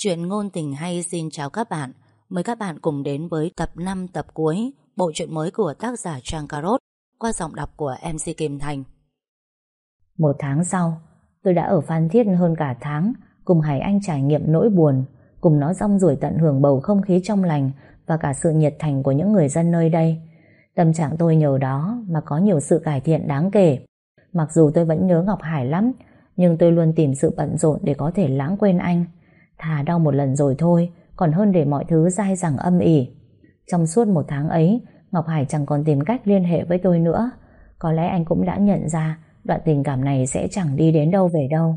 Chuyện ngôn tình hay xin chào các bạn. Mời các bạn cùng đến với tập 5 tập cuối Bộ truyện mới của tác giả Trang Carot Qua giọng đọc của MC Kim Thành. Một tháng sau, Tôi đã ở Phan Thiết hơn cả tháng, Cùng Hải Anh trải nghiệm nỗi buồn, Cùng nó rong ruổi tận hưởng bầu không khí trong lành Và cả sự nhiệt thành của những người dân nơi đây. Tâm trạng tôi nhờ đó Mà có nhiều sự cải thiện đáng kể. Mặc dù tôi vẫn nhớ Ngọc Hải lắm, Nhưng tôi luôn tìm sự bận rộn Để có thể lãng quên anh. Thà đau một lần rồi thôi, Còn hơn để mọi thứ dai dẳng âm ỉ. Trong suốt một tháng ấy, Ngọc Hải chẳng còn tìm cách liên hệ với tôi nữa. Có lẽ anh cũng đã nhận ra Đoạn tình cảm này sẽ chẳng đi đến đâu về đâu.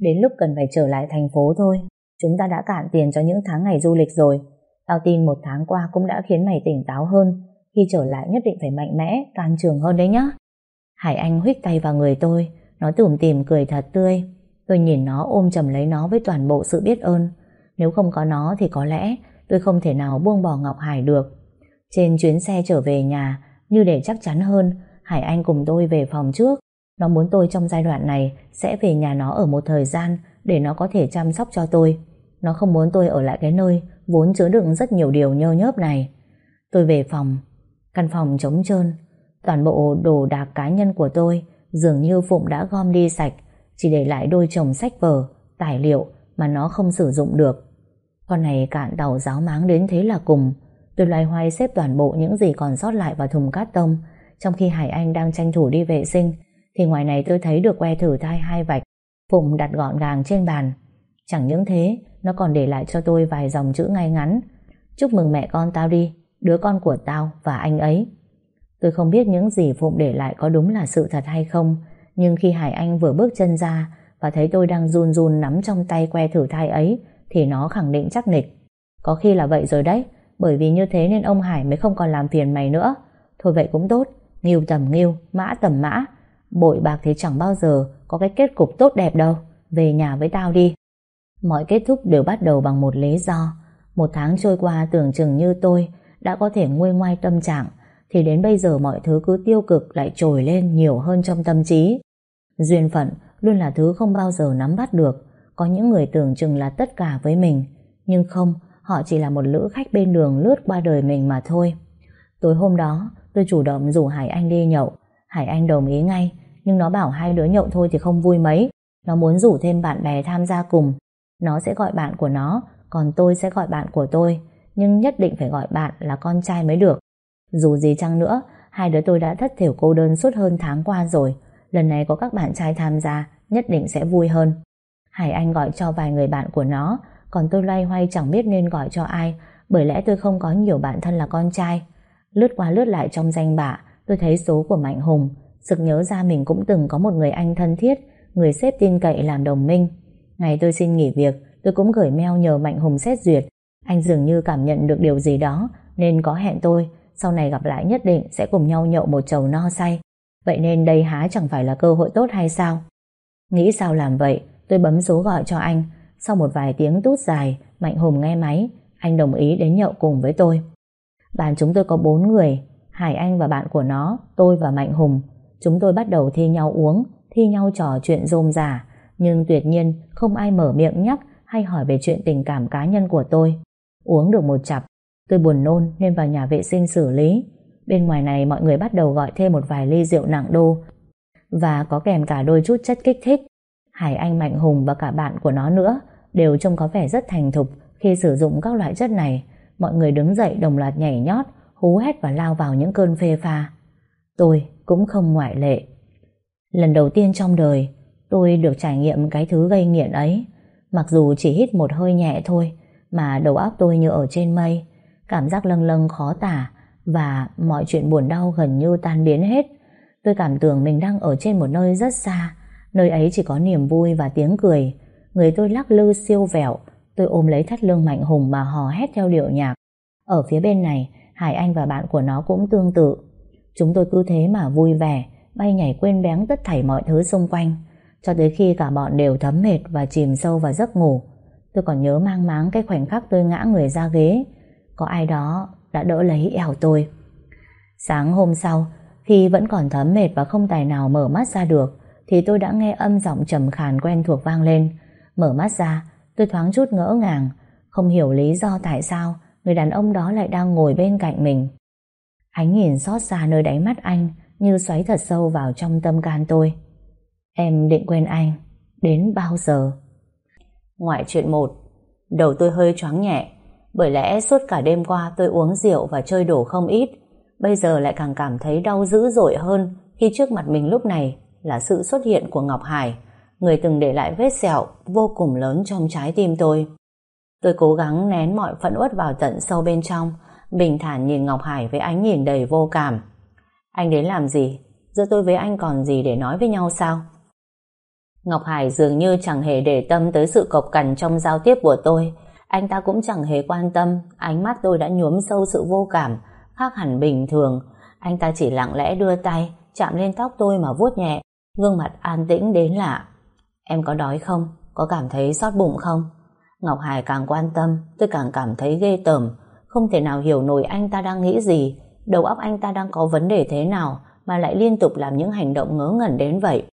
Đến lúc cần phải trở lại thành phố thôi, Chúng ta đã cạn tiền cho những tháng ngày du lịch rồi. Tao tin một tháng qua cũng đã khiến mày tỉnh táo hơn. Khi trở lại nhất định phải mạnh mẽ Can trường hơn đấy nhá. Hải Anh huyết tay vào người tôi, Nó tủm tìm cười thật tươi. Tôi nhìn nó ôm chầm lấy nó với toàn bộ sự biết ơn. Nếu không có nó thì có lẽ tôi không thể nào buông bỏ Ngọc Hải được. Trên chuyến xe trở về nhà, như để chắc chắn hơn, Hải Anh cùng tôi về phòng trước. Nó muốn tôi trong giai đoạn này sẽ về nhà nó ở một thời gian để nó có thể chăm sóc cho tôi. Nó không muốn tôi ở lại cái nơi vốn chứa đựng rất nhiều điều nhơ nhớp này. Tôi về phòng, căn phòng trống trơn, toàn bộ đồ đạc cá nhân của tôi dường như Phụng đã gom đi sạch chỉ để lại đôi chồng sách vở, tài liệu mà nó không sử dụng được. Con này cạn tàu giáo máng đến thế là cùng. Tôi loay hoay xếp toàn bộ những gì còn sót lại vào thùng cát tông. Trong khi Hải Anh đang tranh thủ đi vệ sinh, thì ngoài này tôi thấy được que thử thai hai vạch, Phụng đặt gọn gàng trên bàn. Chẳng những thế, nó còn để lại cho tôi vài dòng chữ ngay ngắn. Chúc mừng mẹ con tao đi, đứa con của tao và anh ấy. Tôi không biết những gì Phụng để lại có đúng là sự thật hay không, nhưng khi Hải Anh vừa bước chân ra và thấy tôi đang run run nắm trong tay que thử thai ấy thì nó khẳng định chắc nịch. Có khi là vậy rồi đấy, bởi vì như thế nên ông Hải mới không còn làm phiền mày nữa. Thôi vậy cũng tốt, nghiêu tầm nghiêu, mã tầm mã. Bội bạc thì chẳng bao giờ có cái kết cục tốt đẹp đâu. Về nhà với tao đi. Mọi kết thúc đều bắt đầu bằng một lý do. Một tháng trôi qua tưởng chừng như tôi đã có thể nguôi ngoai tâm trạng thì đến bây giờ mọi thứ cứ tiêu cực lại trồi lên nhiều hơn trong tâm trí. Duyên phận luôn là thứ không bao giờ nắm bắt được. Có những người tưởng chừng là tất cả với mình, nhưng không, họ chỉ là một lữ khách bên đường lướt qua đời mình mà thôi. Tối hôm đó, tôi chủ động rủ Hải Anh đi nhậu. Hải Anh đồng ý ngay, nhưng nó bảo hai đứa nhậu thôi thì không vui mấy. Nó muốn rủ thêm bạn bè tham gia cùng. Nó sẽ gọi bạn của nó, còn tôi sẽ gọi bạn của tôi. Nhưng nhất định phải gọi bạn là con trai mới được. Dù gì chăng nữa, hai đứa tôi đã thất thiểu cô đơn suốt hơn tháng qua rồi. Lần này có các bạn trai tham gia, nhất định sẽ vui hơn. Hải Anh gọi cho vài người bạn của nó, còn tôi loay hoay chẳng biết nên gọi cho ai, bởi lẽ tôi không có nhiều bạn thân là con trai. Lướt qua lướt lại trong danh bạ, tôi thấy số của Mạnh Hùng, sực nhớ ra mình cũng từng có một người anh thân thiết, người sếp tin cậy làm đồng minh. Ngày tôi xin nghỉ việc, tôi cũng gửi mail nhờ Mạnh Hùng xét duyệt. Anh dường như cảm nhận được điều gì đó, nên có hẹn tôi, sau này gặp lại nhất định sẽ cùng nhau nhậu một chầu no say. Vậy nên đây há chẳng phải là cơ hội tốt hay sao? Nghĩ sao làm vậy, tôi bấm số gọi cho anh. Sau một vài tiếng tút dài, Mạnh Hùng nghe máy, anh đồng ý đến nhậu cùng với tôi. Bàn chúng tôi có bốn người, Hải Anh và bạn của nó, tôi và Mạnh Hùng. Chúng tôi bắt đầu thi nhau uống, thi nhau trò chuyện rôm rả, nhưng tuyệt nhiên không ai mở miệng nhắc hay hỏi về chuyện tình cảm cá nhân của tôi. Uống được một chặp, tôi buồn nôn nên vào nhà vệ sinh xử lý. Bên ngoài này mọi người bắt đầu gọi thêm một vài ly rượu nặng đô và có kèm cả đôi chút chất kích thích. Hải Anh Mạnh Hùng và cả bạn của nó nữa đều trông có vẻ rất thành thục khi sử dụng các loại chất này. Mọi người đứng dậy đồng loạt nhảy nhót, hú hét và lao vào những cơn phê pha. Tôi cũng không ngoại lệ. Lần đầu tiên trong đời, tôi được trải nghiệm cái thứ gây nghiện ấy. Mặc dù chỉ hít một hơi nhẹ thôi, mà đầu óc tôi như ở trên mây. Cảm giác lâng lâng khó tả, và mọi chuyện buồn đau gần như tan biến hết. Tôi cảm tưởng mình đang ở trên một nơi rất xa, nơi ấy chỉ có niềm vui và tiếng cười. Người tôi lắc lư siêu vẹo, tôi ôm lấy thắt lưng mạnh hùng mà hò hét theo điệu nhạc. Ở phía bên này, Hải Anh và bạn của nó cũng tương tự. Chúng tôi cứ thế mà vui vẻ, bay nhảy quên bén tất thảy mọi thứ xung quanh, cho tới khi cả bọn đều thấm mệt và chìm sâu vào giấc ngủ. Tôi còn nhớ mang máng cái khoảnh khắc tôi ngã người ra ghế. Có ai đó đã đỡ lấy eo tôi. Sáng hôm sau, khi vẫn còn thấm mệt và không tài nào mở mắt ra được, thì tôi đã nghe âm giọng trầm khàn quen thuộc vang lên. Mở mắt ra, tôi thoáng chút ngỡ ngàng, Không hiểu lý do tại sao người đàn ông đó lại đang ngồi bên cạnh mình. Ánh nhìn xót xa nơi đáy mắt anh như xoáy thật sâu vào trong tâm can tôi. Em định quên anh, đến bao giờ? Ngoại chuyện một, đầu tôi hơi choáng nhẹ, bởi lẽ suốt cả đêm qua tôi uống rượu và chơi đổ không ít, bây giờ lại càng cảm thấy đau dữ dội hơn khi trước mặt mình lúc này là sự xuất hiện của Ngọc Hải, người từng để lại vết sẹo vô cùng lớn trong trái tim tôi. Tôi cố gắng nén mọi phẫn uất vào tận sâu bên trong, bình thản nhìn Ngọc Hải với ánh nhìn đầy vô cảm. Anh đến làm gì? Giữa tôi với anh còn gì để nói với nhau sao? Ngọc Hải dường như chẳng hề để tâm tới sự cộc cằn trong giao tiếp của tôi. Anh ta cũng chẳng hề quan tâm, ánh mắt tôi đã nhuốm sâu sự vô cảm, khác hẳn bình thường. Anh ta chỉ lặng lẽ đưa tay, chạm lên tóc tôi mà vuốt nhẹ, gương mặt an tĩnh đến lạ. Em có đói không? Có cảm thấy xót bụng không? Ngọc Hải càng quan tâm, tôi càng cảm thấy ghê tởm, không thể nào hiểu nổi anh ta đang nghĩ gì, đầu óc anh ta đang có vấn đề thế nào mà lại liên tục làm những hành động ngớ ngẩn đến vậy.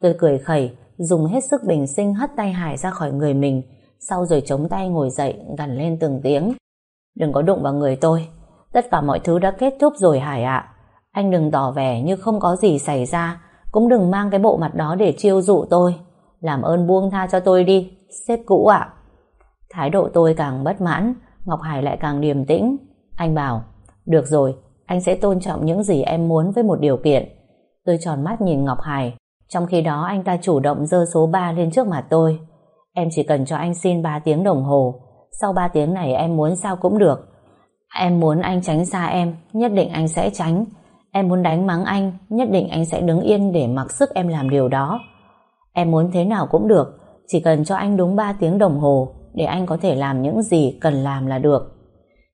Tôi cười khẩy, dùng hết sức bình sinh hất tay Hải ra khỏi người mình, sau rồi chống tay ngồi dậy gằn lên từng tiếng. Đừng có đụng vào người tôi, tất cả mọi thứ đã kết thúc rồi Hải ạ. Anh đừng tỏ vẻ như không có gì xảy ra, cũng đừng mang cái bộ mặt đó để chiêu dụ tôi. Làm ơn buông tha cho tôi đi, sếp cũ ạ. Thái độ tôi càng bất mãn, Ngọc Hải lại càng điềm tĩnh. Anh bảo, được rồi, anh sẽ tôn trọng những gì em muốn với một điều kiện. Tôi tròn mắt nhìn Ngọc Hải, trong khi đó anh ta chủ động dơ số 3 lên trước mặt tôi. Em chỉ cần cho anh xin 3 tiếng đồng hồ, sau 3 tiếng này em muốn sao cũng được. Em muốn anh tránh xa em, nhất định anh sẽ tránh. Em muốn đánh mắng anh, nhất định anh sẽ đứng yên để mặc sức em làm điều đó. Em muốn thế nào cũng được, chỉ cần cho anh đúng 3 tiếng đồng hồ để anh có thể làm những gì cần làm là được.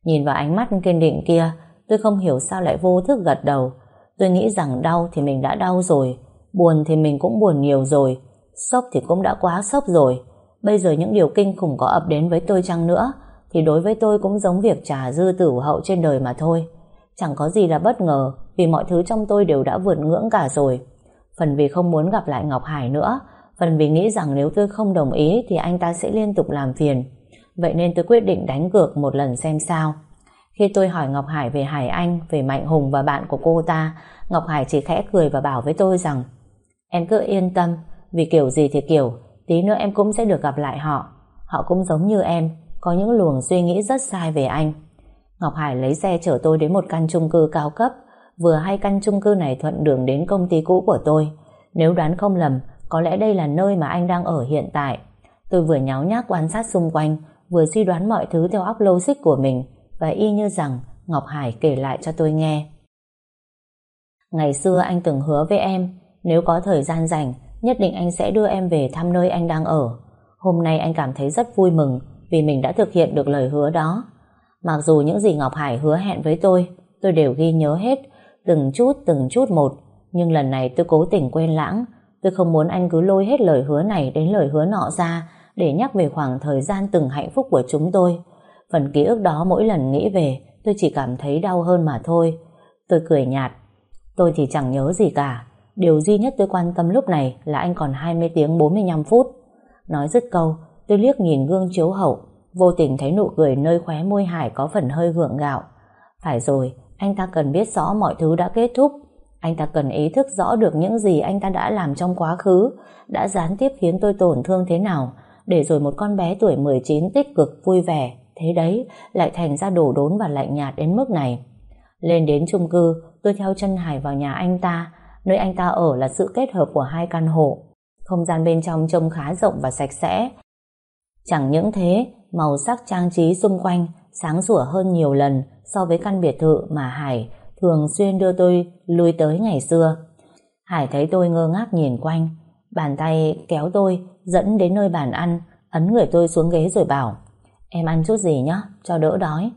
Nhìn vào ánh mắt kiên định kia, tôi không hiểu sao lại vô thức gật đầu. Tôi nghĩ rằng đau thì mình đã đau rồi, buồn thì mình cũng buồn nhiều rồi, sốc thì cũng đã quá sốc rồi. Bây giờ những điều kinh khủng có ập đến với tôi chăng nữa, thì đối với tôi cũng giống việc trả dư tử hậu trên đời mà thôi. Chẳng có gì là bất ngờ, vì mọi thứ trong tôi đều đã vượt ngưỡng cả rồi. Phần vì không muốn gặp lại Ngọc Hải nữa, phần vì nghĩ rằng nếu tôi không đồng ý thì anh ta sẽ liên tục làm phiền. Vậy nên tôi quyết định đánh cược một lần xem sao. Khi tôi hỏi Ngọc Hải về Hải Anh, về Mạnh Hùng và bạn của cô ta, Ngọc Hải chỉ khẽ cười và bảo với tôi rằng Em cứ yên tâm, vì kiểu gì thì kiểu, tí nữa em cũng sẽ được gặp lại họ. Họ cũng giống như em, có những luồng suy nghĩ rất sai về anh. Ngọc Hải lấy xe chở tôi đến một căn chung cư cao cấp, vừa hay căn chung cư này thuận đường đến công ty cũ của tôi. Nếu đoán không lầm, có lẽ đây là nơi mà anh đang ở hiện tại. Tôi vừa nháo nhác quan sát xung quanh, vừa suy đoán mọi thứ theo óc logic của mình, và y như rằng Ngọc Hải kể lại cho tôi nghe. Ngày xưa anh từng hứa với em, nếu có thời gian rảnh, nhất định anh sẽ đưa em về thăm nơi anh đang ở. Hôm nay anh cảm thấy rất vui mừng vì mình đã thực hiện được lời hứa đó. Mặc dù những gì Ngọc Hải hứa hẹn với tôi, tôi đều ghi nhớ hết, từng chút từng chút một, nhưng lần này tôi cố tình quên lãng. Tôi không muốn anh cứ lôi hết lời hứa này đến lời hứa nọ ra để nhắc về khoảng thời gian từng hạnh phúc của chúng tôi. Phần ký ức đó mỗi lần nghĩ về, tôi chỉ cảm thấy đau hơn mà thôi. Tôi cười nhạt. Tôi thì chẳng nhớ gì cả. Điều duy nhất tôi quan tâm lúc này là anh còn 20 tiếng 45 phút. Nói dứt câu, tôi liếc nhìn gương chiếu hậu, vô tình thấy nụ cười nơi khóe môi Hải có phần hơi gượng gạo. Phải rồi, anh ta cần biết rõ mọi thứ đã kết thúc. Anh ta cần ý thức rõ được những gì anh ta đã làm trong quá khứ, đã gián tiếp khiến tôi tổn thương thế nào, để rồi một con bé tuổi 19 tích cực vui vẻ, thế đấy, lại thành ra đổ đốn và lạnh nhạt đến mức này. Lên đến chung cư, tôi theo chân Hải vào nhà anh ta, Nơi anh ta ở là sự kết hợp của hai căn hộ. Không gian bên trong trông khá rộng và sạch sẽ. Chẳng những thế, màu sắc trang trí xung quanh sáng sủa hơn nhiều lần so với căn biệt thự mà Hải thường xuyên đưa tôi lui tới ngày xưa. Hải thấy tôi ngơ ngác nhìn quanh, bàn tay kéo tôi dẫn đến nơi bàn ăn, ấn người tôi xuống ghế rồi bảo Em ăn chút gì nhá, cho đỡ đói.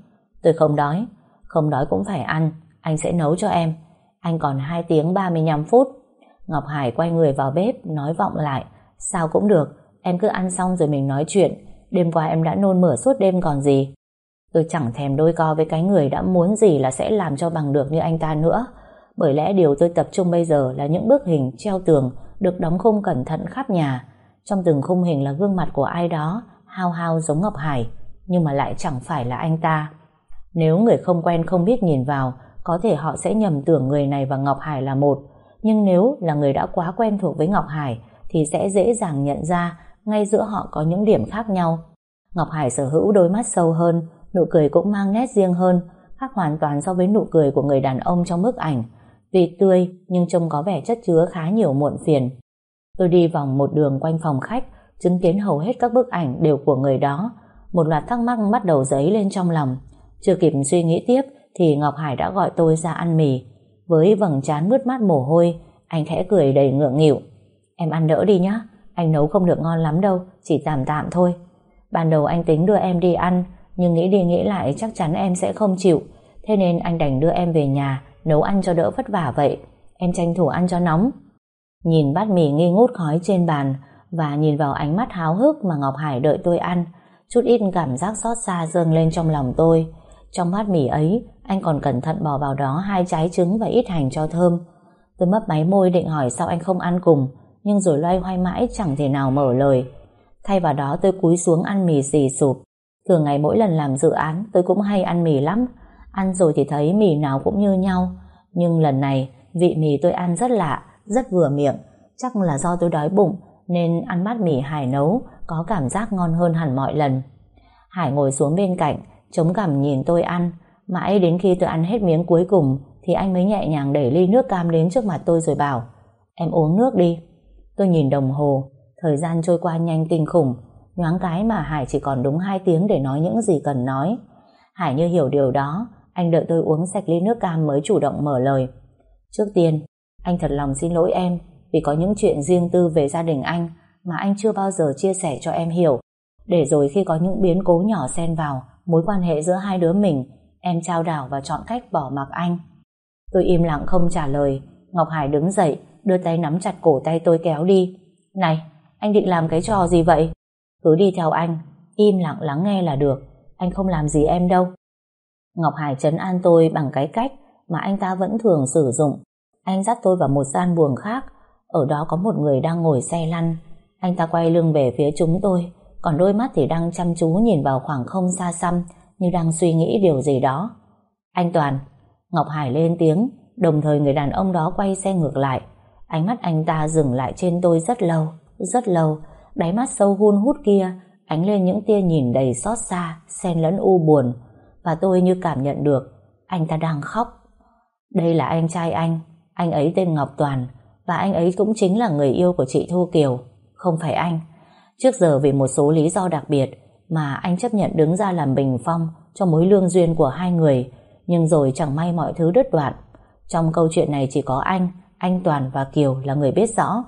Tôi không đói, không đói cũng phải ăn, anh sẽ nấu cho em. Anh còn 2 tiếng 35 phút. Ngọc Hải quay người vào bếp, nói vọng lại. Sao cũng được, em cứ ăn xong rồi mình nói chuyện. Đêm qua em đã nôn mửa suốt đêm còn gì. Tôi chẳng thèm đôi co với cái người đã muốn gì là sẽ làm cho bằng được như anh ta nữa. Bởi lẽ điều tôi tập trung bây giờ là những bức hình treo tường được đóng khung cẩn thận khắp nhà. Trong từng khung hình là gương mặt của ai đó, hao hao giống Ngọc Hải. nhưng mà lại chẳng phải là anh ta. Nếu người không quen không biết nhìn vào, có thể họ sẽ nhầm tưởng người này và Ngọc Hải là một. Nhưng nếu là người đã quá quen thuộc với Ngọc Hải, thì sẽ dễ dàng nhận ra ngay giữa họ có những điểm khác nhau. Ngọc Hải sở hữu đôi mắt sâu hơn, nụ cười cũng mang nét riêng hơn, khác hoàn toàn so với nụ cười của người đàn ông trong bức ảnh. Tuy tươi nhưng trông có vẻ chất chứa khá nhiều muộn phiền. Tôi đi vòng một đường quanh phòng khách, chứng kiến hầu hết các bức ảnh đều của người đó. Một loạt thắc mắc bắt đầu dấy lên trong lòng. Chưa kịp suy nghĩ tiếp thì Ngọc Hải đã gọi tôi ra ăn mì. Với vầng trán mướt mát mồ hôi, anh khẽ cười đầy ngượng nghịu. Em ăn đỡ đi nhá anh nấu không được ngon lắm đâu, chỉ tạm tạm thôi. Ban đầu anh tính đưa em đi ăn, nhưng nghĩ đi nghĩ lại chắc chắn em sẽ không chịu. Thế nên anh đành đưa em về nhà, nấu ăn cho đỡ vất vả vậy. Em tranh thủ ăn cho nóng. Nhìn bát mì nghi ngút khói trên bàn và nhìn vào ánh mắt háo hức mà Ngọc Hải đợi tôi ăn, chút ít cảm giác xót xa dâng lên trong lòng tôi. Trong bát mì ấy, anh còn cẩn thận bỏ vào đó hai trái trứng và ít hành cho thơm. Tôi mấp máy môi định hỏi sao anh không ăn cùng, nhưng rồi loay hoay mãi chẳng thể nào mở lời. Thay vào đó tôi cúi xuống ăn mì xì sụp. Thường ngày mỗi lần làm dự án tôi cũng hay ăn mì lắm. Ăn rồi thì thấy mì nào cũng như nhau. Nhưng lần này vị mì tôi ăn rất lạ, rất vừa miệng. Chắc là do tôi đói bụng nên ăn bát mì Hải nấu có cảm giác ngon hơn hẳn mọi lần. Hải ngồi xuống bên cạnh, chống cằm nhìn tôi ăn. Mãi đến khi tôi ăn hết miếng cuối cùng thì anh mới nhẹ nhàng đẩy ly nước cam đến trước mặt tôi rồi bảo Em uống nước đi. Tôi nhìn đồng hồ, thời gian trôi qua nhanh kinh khủng. Nhoáng cái mà Hải chỉ còn đúng 2 tiếng để nói những gì cần nói. Hải như hiểu điều đó, anh đợi tôi uống sạch ly nước cam mới chủ động mở lời. Trước tiên, anh thật lòng xin lỗi em vì có những chuyện riêng tư về gia đình anh mà anh chưa bao giờ chia sẻ cho em hiểu. Để rồi khi có những biến cố nhỏ xen vào mối quan hệ giữa hai đứa mình, em trao đảo và chọn cách bỏ mặc anh. Tôi im lặng không trả lời. Ngọc Hải đứng dậy, đưa tay nắm chặt cổ tay tôi kéo đi. Này, anh định làm cái trò gì vậy? Cứ đi theo anh, im lặng lắng nghe là được. Anh không làm gì em đâu. Ngọc Hải trấn an tôi bằng cái cách mà anh ta vẫn thường sử dụng. Anh dắt tôi vào một gian buồng khác. Ở đó có một người đang ngồi xe lăn. Anh ta quay lưng về phía chúng tôi, còn đôi mắt thì đang chăm chú nhìn vào khoảng không xa xăm như đang suy nghĩ điều gì đó. Anh Toàn, Ngọc Hải lên tiếng, đồng thời người đàn ông đó quay xe ngược lại. Ánh mắt anh ta dừng lại trên tôi rất lâu, rất lâu, đáy mắt sâu hun hút kia ánh lên những tia nhìn đầy xót xa, xen lẫn u buồn, và tôi như cảm nhận được anh ta đang khóc. Đây là anh trai anh, anh ấy tên Ngọc Toàn, và anh ấy cũng chính là người yêu của chị Thu Kiều, không phải anh. Trước giờ vì một số lý do đặc biệt mà anh chấp nhận đứng ra làm bình phong cho mối lương duyên của hai người, nhưng rồi chẳng may mọi thứ đứt đoạn. Trong câu chuyện này chỉ có anh, anh Toàn và Kiều là người biết rõ.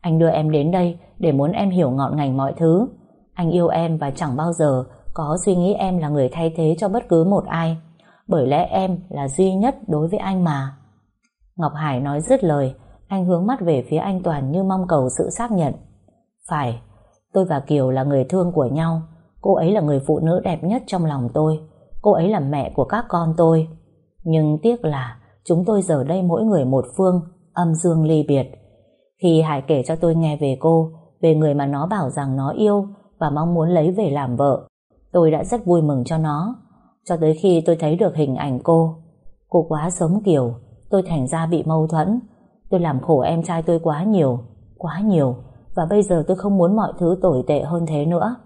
Anh đưa em đến đây để muốn em hiểu ngọn ngành mọi thứ. Anh yêu em và chẳng bao giờ có suy nghĩ em là người thay thế cho bất cứ một ai. Bởi lẽ em là duy nhất đối với anh mà. Ngọc Hải nói dứt lời, anh hướng mắt về phía anh Toàn như mong cầu sự xác nhận. Phải, tôi và Kiều là người thương của nhau. Cô ấy là người phụ nữ đẹp nhất trong lòng tôi. Cô ấy là mẹ của các con tôi. Nhưng tiếc là chúng tôi giờ đây mỗi người một phương, âm dương ly biệt. Khi Hải kể cho tôi nghe về cô, về người mà nó bảo rằng nó yêu và mong muốn lấy về làm vợ, tôi đã rất vui mừng cho nó. Cho tới khi tôi thấy được hình ảnh cô. Cô quá sống kiểu, tôi thành ra bị mâu thuẫn. Tôi làm khổ em trai tôi quá nhiều, quá nhiều, và bây giờ tôi không muốn mọi thứ tồi tệ hơn thế nữa.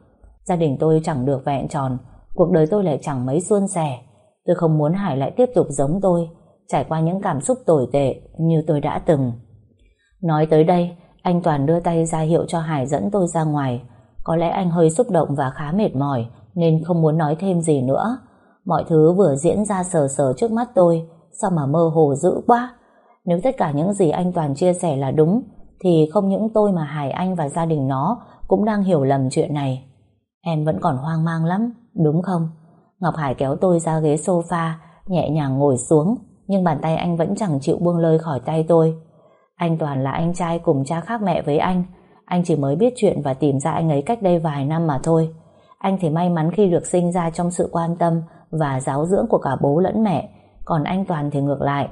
Gia đình tôi chẳng được vẹn tròn, cuộc đời tôi lại chẳng mấy suôn sẻ. Tôi không muốn Hải lại tiếp tục giống tôi, trải qua những cảm xúc tồi tệ như tôi đã từng. Nói tới đây, anh Toàn đưa tay ra hiệu cho Hải dẫn tôi ra ngoài. Có lẽ anh hơi xúc động và khá mệt mỏi, nên không muốn nói thêm gì nữa. Mọi thứ vừa diễn ra sờ sờ trước mắt tôi, sao mà mơ hồ dữ quá. Nếu tất cả những gì anh Toàn chia sẻ là đúng, thì không những tôi mà Hải Anh và gia đình nó cũng đang hiểu lầm chuyện này. Em vẫn còn hoang mang lắm, đúng không? Ngọc Hải kéo tôi ra ghế sofa, nhẹ nhàng ngồi xuống, nhưng bàn tay anh vẫn chẳng chịu buông lơi khỏi tay tôi. Anh Toàn là anh trai cùng cha khác mẹ với anh, anh chỉ mới biết chuyện và tìm ra anh ấy cách đây vài năm mà thôi. Anh thì may mắn khi được sinh ra trong sự quan tâm và giáo dưỡng của cả bố lẫn mẹ, còn anh Toàn thì ngược lại.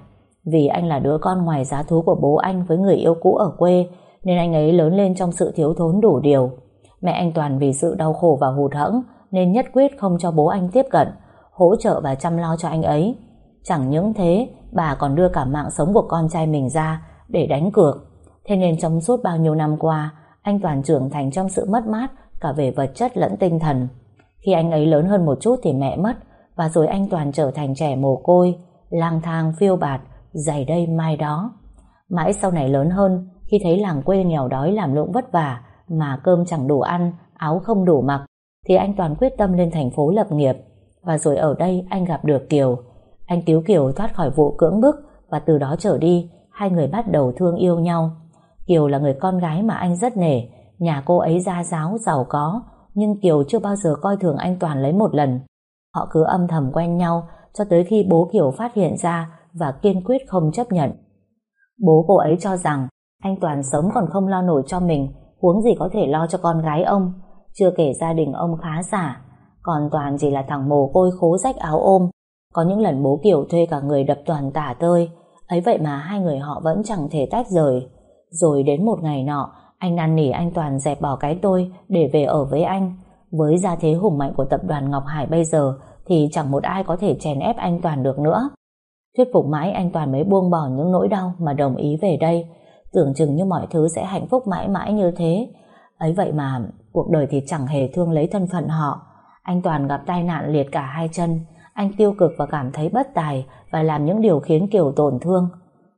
Vì anh là đứa con ngoài giá thú của bố anh với người yêu cũ ở quê, nên anh ấy lớn lên trong sự thiếu thốn đủ điều. Mẹ anh Toàn vì sự đau khổ và hụt hẫng nên nhất quyết không cho bố anh tiếp cận, hỗ trợ và chăm lo cho anh ấy. Chẳng những thế, bà còn đưa cả mạng sống của con trai mình ra để đánh cược. Thế nên trong suốt bao nhiêu năm qua, anh Toàn trưởng thành trong sự mất mát cả về vật chất lẫn tinh thần. Khi anh ấy lớn hơn một chút thì mẹ mất, và rồi anh Toàn trở thành trẻ mồ côi, lang thang phiêu bạt, giày đây mai đó. Mãi sau này lớn hơn, khi thấy làng quê nghèo đói làm lụng vất vả, mà cơm chẳng đủ ăn, áo không đủ mặc, thì anh Toàn quyết tâm lên thành phố lập nghiệp. Và rồi ở đây anh gặp được Kiều. Anh cứu Kiều thoát khỏi vụ cưỡng bức và từ đó trở đi, hai người bắt đầu thương yêu nhau. Kiều là người con gái mà anh rất nể, nhà cô ấy gia giáo, giàu có, nhưng Kiều chưa bao giờ coi thường anh Toàn lấy một lần. Họ cứ âm thầm quen nhau cho tới khi bố Kiều phát hiện ra và kiên quyết không chấp nhận. Bố cô ấy cho rằng anh Toàn sống còn không lo nổi cho mình, huống gì có thể lo cho con gái ông. Chưa kể gia đình ông khá giả, còn Toàn chỉ là thằng mồ côi khố rách áo ôm. Có những lần bố Kiều thuê cả người đập Toàn tả tơi, ấy vậy mà hai người họ vẫn chẳng thể tách rời. Rồi đến một ngày nọ, anh năn nỉ anh Toàn dẹp bỏ cái tôi để về ở với anh. Với gia thế hùng mạnh của tập đoàn Ngọc Hải bây giờ thì chẳng một ai có thể chèn ép anh Toàn được nữa. Thuyết phục mãi anh Toàn mới buông bỏ những nỗi đau mà đồng ý về đây. Tưởng chừng như mọi thứ sẽ hạnh phúc mãi mãi như thế. Ấy vậy mà cuộc đời thì chẳng hề thương lấy thân phận họ. Anh Toàn gặp tai nạn liệt cả hai chân. Anh tiêu cực và cảm thấy bất tài và làm những điều khiến Kiều tổn thương.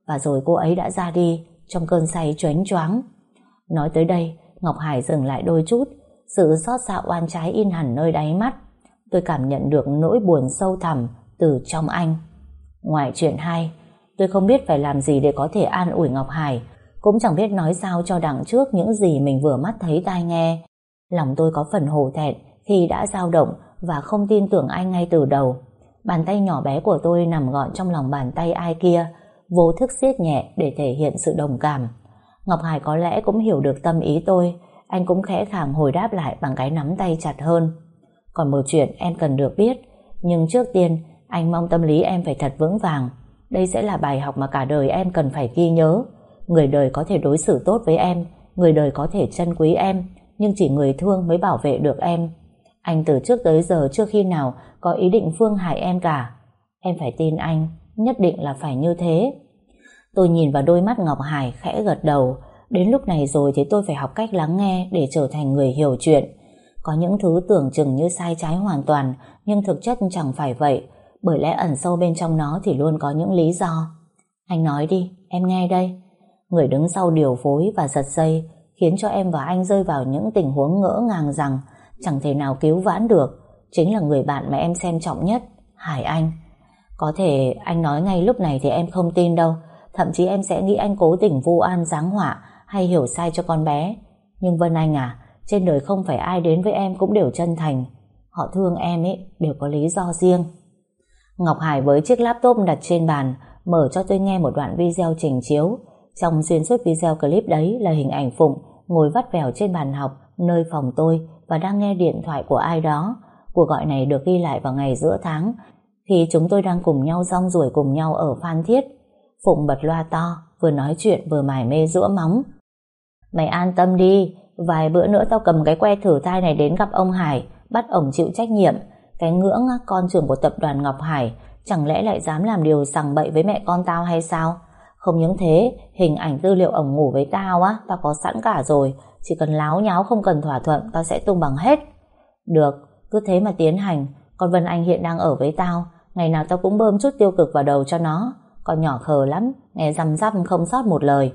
Và rồi cô ấy đã ra đi trong cơn say choáng choáng. Nói tới đây, Ngọc Hải dừng lại đôi chút, sự xót xa oan trái in hẳn nơi đáy mắt. Tôi cảm nhận được nỗi buồn sâu thẳm từ trong anh. Ngoài chuyện hay, tôi không biết phải làm gì để có thể an ủi Ngọc Hải, cũng chẳng biết nói sao cho đằng trước những gì mình vừa mắt thấy tai nghe. Lòng tôi có phần hổ thẹn khi đã dao động và không tin tưởng anh ngay từ đầu. Bàn tay nhỏ bé của tôi nằm gọn trong lòng bàn tay ai kia, vô thức siết nhẹ để thể hiện sự đồng cảm. Ngọc Hải có lẽ cũng hiểu được tâm ý tôi, anh cũng khẽ khàng hồi đáp lại bằng cái nắm tay chặt hơn. Còn một chuyện em cần được biết, nhưng trước tiên anh mong tâm lý em phải thật vững vàng. Đây sẽ là bài học mà cả đời em cần phải ghi nhớ. Người đời có thể đối xử tốt với em, người đời có thể trân quý em, nhưng chỉ người thương mới bảo vệ được em. Anh từ trước tới giờ chưa khi nào có ý định phương hại em cả. Em phải tin anh, nhất định là phải như thế. Tôi nhìn vào đôi mắt Ngọc Hải khẽ gật đầu. Đến lúc này rồi thì tôi phải học cách lắng nghe để trở thành người hiểu chuyện. Có những thứ tưởng chừng như sai trái hoàn toàn, nhưng thực chất chẳng phải vậy, bởi lẽ ẩn sâu bên trong nó thì luôn có những lý do. Anh nói đi, em nghe đây. Người đứng sau điều phối và giật dây khiến cho em và anh rơi vào những tình huống ngỡ ngàng rằng chẳng thể nào cứu vãn được, chính là người bạn mà em xem trọng nhất, Hải Anh. Có thể anh nói ngay lúc này thì em không tin đâu, thậm chí em sẽ nghĩ anh cố tình vu an giáng họa hay hiểu sai cho con bé. Nhưng Vân Anh à, trên đời không phải ai đến với em cũng đều chân thành. Họ thương em ấy đều có lý do riêng. Ngọc Hải với chiếc laptop đặt trên bàn mở cho tôi nghe một đoạn video trình chiếu. Trong xuyên suốt video clip đấy là hình ảnh Phụng ngồi vắt vẻo trên bàn học nơi phòng tôi và đang nghe điện thoại của ai đó. Cuộc gọi này được ghi lại vào ngày giữa tháng khi chúng tôi đang cùng nhau rong ruổi cùng nhau ở Phan Thiết. Phụng bật loa to, vừa nói chuyện vừa mải mê rũa móng. Mày an tâm đi, vài bữa nữa tao cầm cái que thử thai này đến gặp ông Hải, bắt ổng chịu trách nhiệm. Cái ngưỡng con trưởng của tập đoàn Ngọc Hải chẳng lẽ lại dám làm điều sằng bậy với mẹ con tao hay sao? Không những thế, hình ảnh tư liệu ổng ngủ với tao á, tao có sẵn cả rồi, chỉ cần láo nháo không cần thỏa thuận, tao sẽ tung bằng hết. Được, cứ thế mà tiến hành, con Vân Anh hiện đang ở với tao, ngày nào tao cũng bơm chút tiêu cực vào đầu cho nó, con nhỏ khờ lắm, nghe răm răm không sót một lời.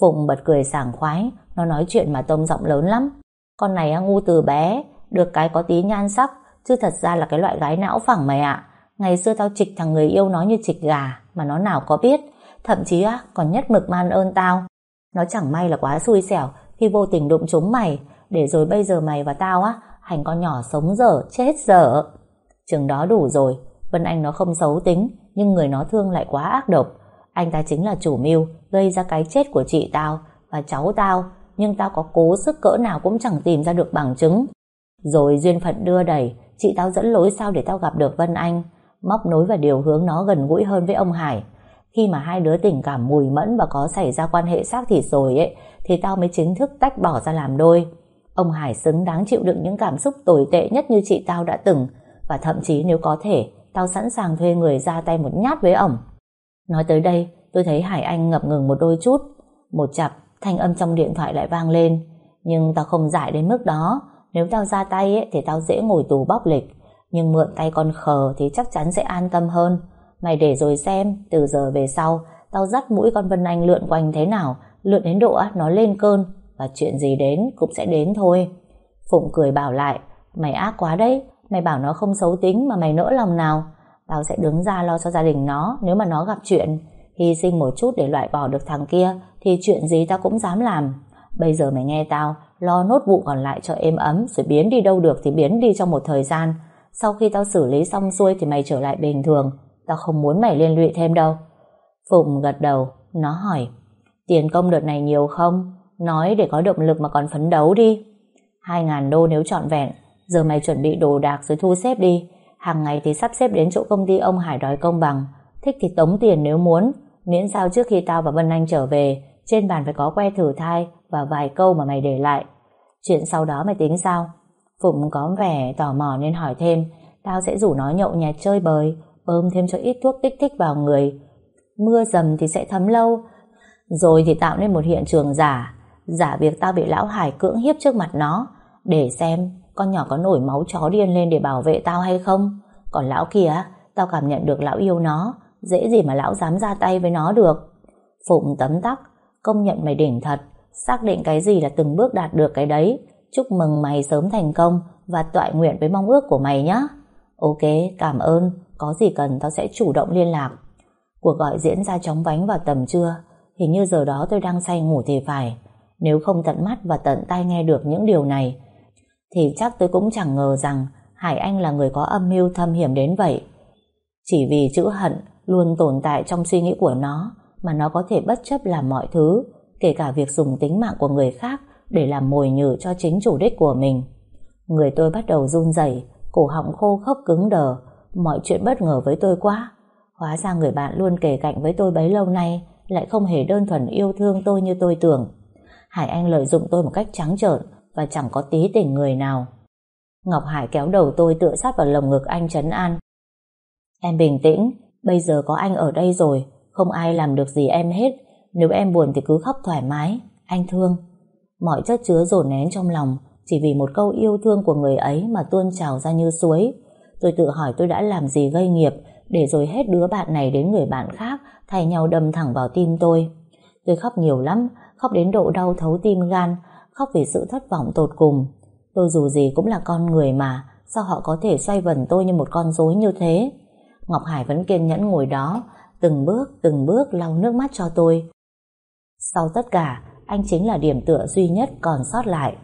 Phụng bật cười sảng khoái, nó nói chuyện mà tông giọng lớn lắm. Con này ngu từ bé, được cái có tí nhan sắc, chứ thật ra là cái loại gái não phẳng mày ạ. Ngày xưa tao trịch thằng người yêu nó như trịch gà, mà nó nào có biết, thậm chí á, còn nhất mực man ơn tao. Nó chẳng may là quá xui xẻo khi vô tình đụng trúng mày, để rồi bây giờ mày và tao á, hành con nhỏ sống dở, chết dở. Chừng đó đủ rồi, Vân Anh nó không xấu tính, nhưng người nó thương lại quá ác độc. Anh ta chính là chủ mưu, gây ra cái chết của chị tao và cháu tao, nhưng tao có cố sức cỡ nào cũng chẳng tìm ra được bằng chứng. Rồi duyên phận đưa đẩy, chị tao dẫn lối sao để tao gặp được Vân Anh, móc nối và điều hướng nó gần gũi hơn với ông Hải. Khi mà hai đứa tình cảm mùi mẫn và có xảy ra quan hệ xác thịt rồi ấy, thì tao mới chính thức tách bỏ ra làm đôi. Ông Hải xứng đáng chịu đựng những cảm xúc tồi tệ nhất như chị tao đã từng và thậm chí nếu có thể tao sẵn sàng thuê người ra tay một nhát với ổng. Nói tới đây tôi thấy Hải Anh ngập ngừng một đôi chút một chặp thanh âm trong điện thoại lại vang lên nhưng tao không giải đến mức đó nếu tao ra tay ấy, thì tao dễ ngồi tù bóc lịch. Nhưng mượn tay con khờ thì chắc chắn sẽ an tâm hơn. Mày để rồi xem từ giờ về sau tao dắt mũi con Vân Anh lượn quanh thế nào lượn đến độ nó lên cơn. Và chuyện gì đến cũng sẽ đến thôi. Phụng cười bảo lại mày ác quá đấy mày bảo nó không xấu tính mà mày nỡ lòng nào. Tao sẽ đứng ra lo cho gia đình nó nếu mà nó gặp chuyện. Hy sinh một chút để loại bỏ được thằng kia thì chuyện gì tao cũng dám làm bây giờ mày nghe tao, lo nốt vụ còn lại cho êm ấm, rồi biến đi đâu được thì biến đi trong một thời gian. Sau khi tao xử lý xong xuôi thì mày trở lại bình thường. Tao không muốn mày liên lụy thêm đâu. Phụng gật đầu, nó hỏi, tiền công đợt này nhiều không? Nói để có động lực mà còn phấn đấu đi. Hai ngàn đô nếu trọn vẹn, giờ mày chuẩn bị đồ đạc rồi thu xếp đi. Hàng ngày thì sắp xếp đến chỗ công ty ông Hải đòi công bằng. Thích thì tống tiền nếu muốn, miễn sao trước khi tao và Vân Anh trở về, trên bàn phải có que thử thai và vài câu mà mày để lại. Chuyện sau đó mày tính sao? Phụng có vẻ tò mò nên hỏi thêm tao sẽ rủ nó nhậu nhẹt chơi bời bơm thêm cho ít thuốc kích thích vào người. Mưa dầm thì sẽ thấm lâu rồi thì tạo nên một hiện trường giả giả việc tao bị lão Hải cưỡng hiếp trước mặt nó để xem con nhỏ có nổi máu chó điên lên để bảo vệ tao hay không. Còn lão kia, tao cảm nhận được lão yêu nó dễ gì mà lão dám ra tay với nó được. Phụng tấm tắc công nhận mày đỉnh thật, xác định cái gì là từng bước đạt được cái đấy. Chúc mừng mày sớm thành công và tọa nguyện với mong ước của mày nhé. Ok, cảm ơn, có gì cần tao sẽ chủ động liên lạc. Cuộc gọi diễn ra chóng vánh vào tầm trưa, hình như giờ đó tôi đang say ngủ thì phải. Nếu không tận mắt và tận tay nghe được những điều này, thì chắc tôi cũng chẳng ngờ rằng Hải Anh là người có âm mưu thâm hiểm đến vậy. Chỉ vì chữ hận luôn tồn tại trong suy nghĩ của nó mà nó có thể bất chấp làm mọi thứ, kể cả việc dùng tính mạng của người khác để làm mồi nhử cho chính chủ đích của mình. Người tôi bắt đầu run rẩy, cổ họng khô khốc cứng đờ, mọi chuyện bất ngờ với tôi quá. Hóa ra người bạn luôn kề cạnh với tôi bấy lâu nay lại không hề đơn thuần yêu thương tôi như tôi tưởng. Hải Anh lợi dụng tôi một cách trắng trợn và chẳng có tí tình người nào. Ngọc Hải kéo đầu tôi tựa sát vào lồng ngực anh trấn an. Em bình tĩnh, Bây giờ có anh ở đây rồi Không ai làm được gì em hết nếu em buồn thì cứ khóc thoải mái Anh thương. Mọi chất chứa dồn nén trong lòng Chỉ vì một câu yêu thương của người ấy Mà tuôn trào ra như suối. Tôi tự hỏi tôi đã làm gì gây nghiệp Để rồi hết đứa bạn này đến người bạn khác Thay nhau đâm thẳng vào tim tôi. Tôi khóc nhiều lắm Khóc đến độ đau thấu tim gan Khóc vì sự thất vọng tột cùng. Tôi dù gì cũng là con người mà Sao họ có thể xoay vần tôi như một con rối như thế? Ngọc Hải vẫn kiên nhẫn ngồi đó, từng bước từng bước lau nước mắt cho tôi. Sau tất cả, anh chính là điểm tựa duy nhất còn sót lại.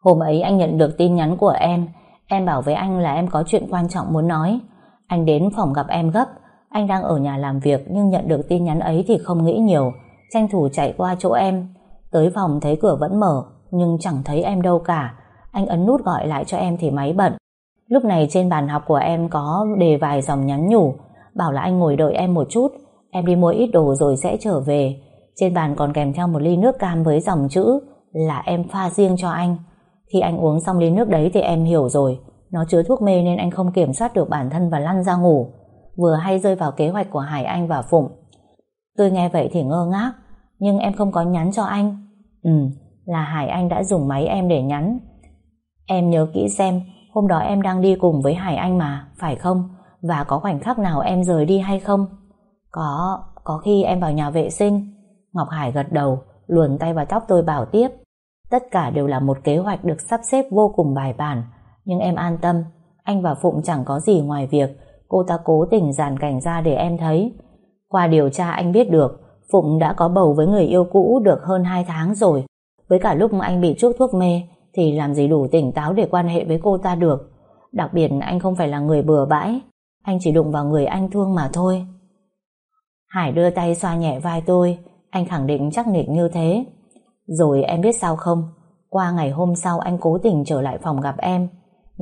Hôm ấy anh nhận được tin nhắn của em, em bảo với anh là em có chuyện quan trọng muốn nói. Anh đến phòng gặp em gấp, anh đang ở nhà làm việc nhưng nhận được tin nhắn ấy thì không nghĩ nhiều, tranh thủ chạy qua chỗ em. Tới phòng thấy cửa vẫn mở, nhưng chẳng thấy em đâu cả. Anh ấn nút gọi lại cho em thì máy bận. Lúc này trên bàn học của em có đề vài dòng nhắn nhủ Bảo là anh ngồi đợi em một chút Em đi mua ít đồ rồi sẽ trở về trên bàn còn kèm theo một ly nước cam với dòng chữ Là em pha riêng cho anh Khi anh uống xong ly nước đấy thì em hiểu rồi Nó chứa thuốc mê nên anh không kiểm soát được bản thân và lăn ra ngủ Vừa hay rơi vào kế hoạch của Hải Anh và Phụng Tôi nghe vậy thì ngơ ngác Nhưng em không có nhắn cho anh Ừ, là Hải Anh đã dùng máy em để nhắn Em nhớ kỹ xem Hôm đó em đang đi cùng với Hải Anh mà, phải không? Và có khoảnh khắc nào em rời đi hay không? Có, có khi em vào nhà vệ sinh. Ngọc Hải gật đầu, luồn tay vào tóc tôi bảo tiếp. Tất cả đều là một kế hoạch được sắp xếp vô cùng bài bản. Nhưng em an tâm, anh và Phụng chẳng có gì ngoài việc cô ta cố tình dàn cảnh ra để em thấy. Qua điều tra anh biết được Phụng đã có bầu với người yêu cũ được hơn 2 tháng rồi. Với cả lúc anh bị chuốc thuốc mê, thì làm gì đủ tỉnh táo để quan hệ với cô ta được. Đặc biệt anh không phải là người bừa bãi, anh chỉ đụng vào người anh thương mà thôi. Hải đưa tay xoa nhẹ vai tôi, anh khẳng định chắc nịch như thế. Rồi em biết sao không? Qua ngày hôm sau anh cố tình trở lại phòng gặp em,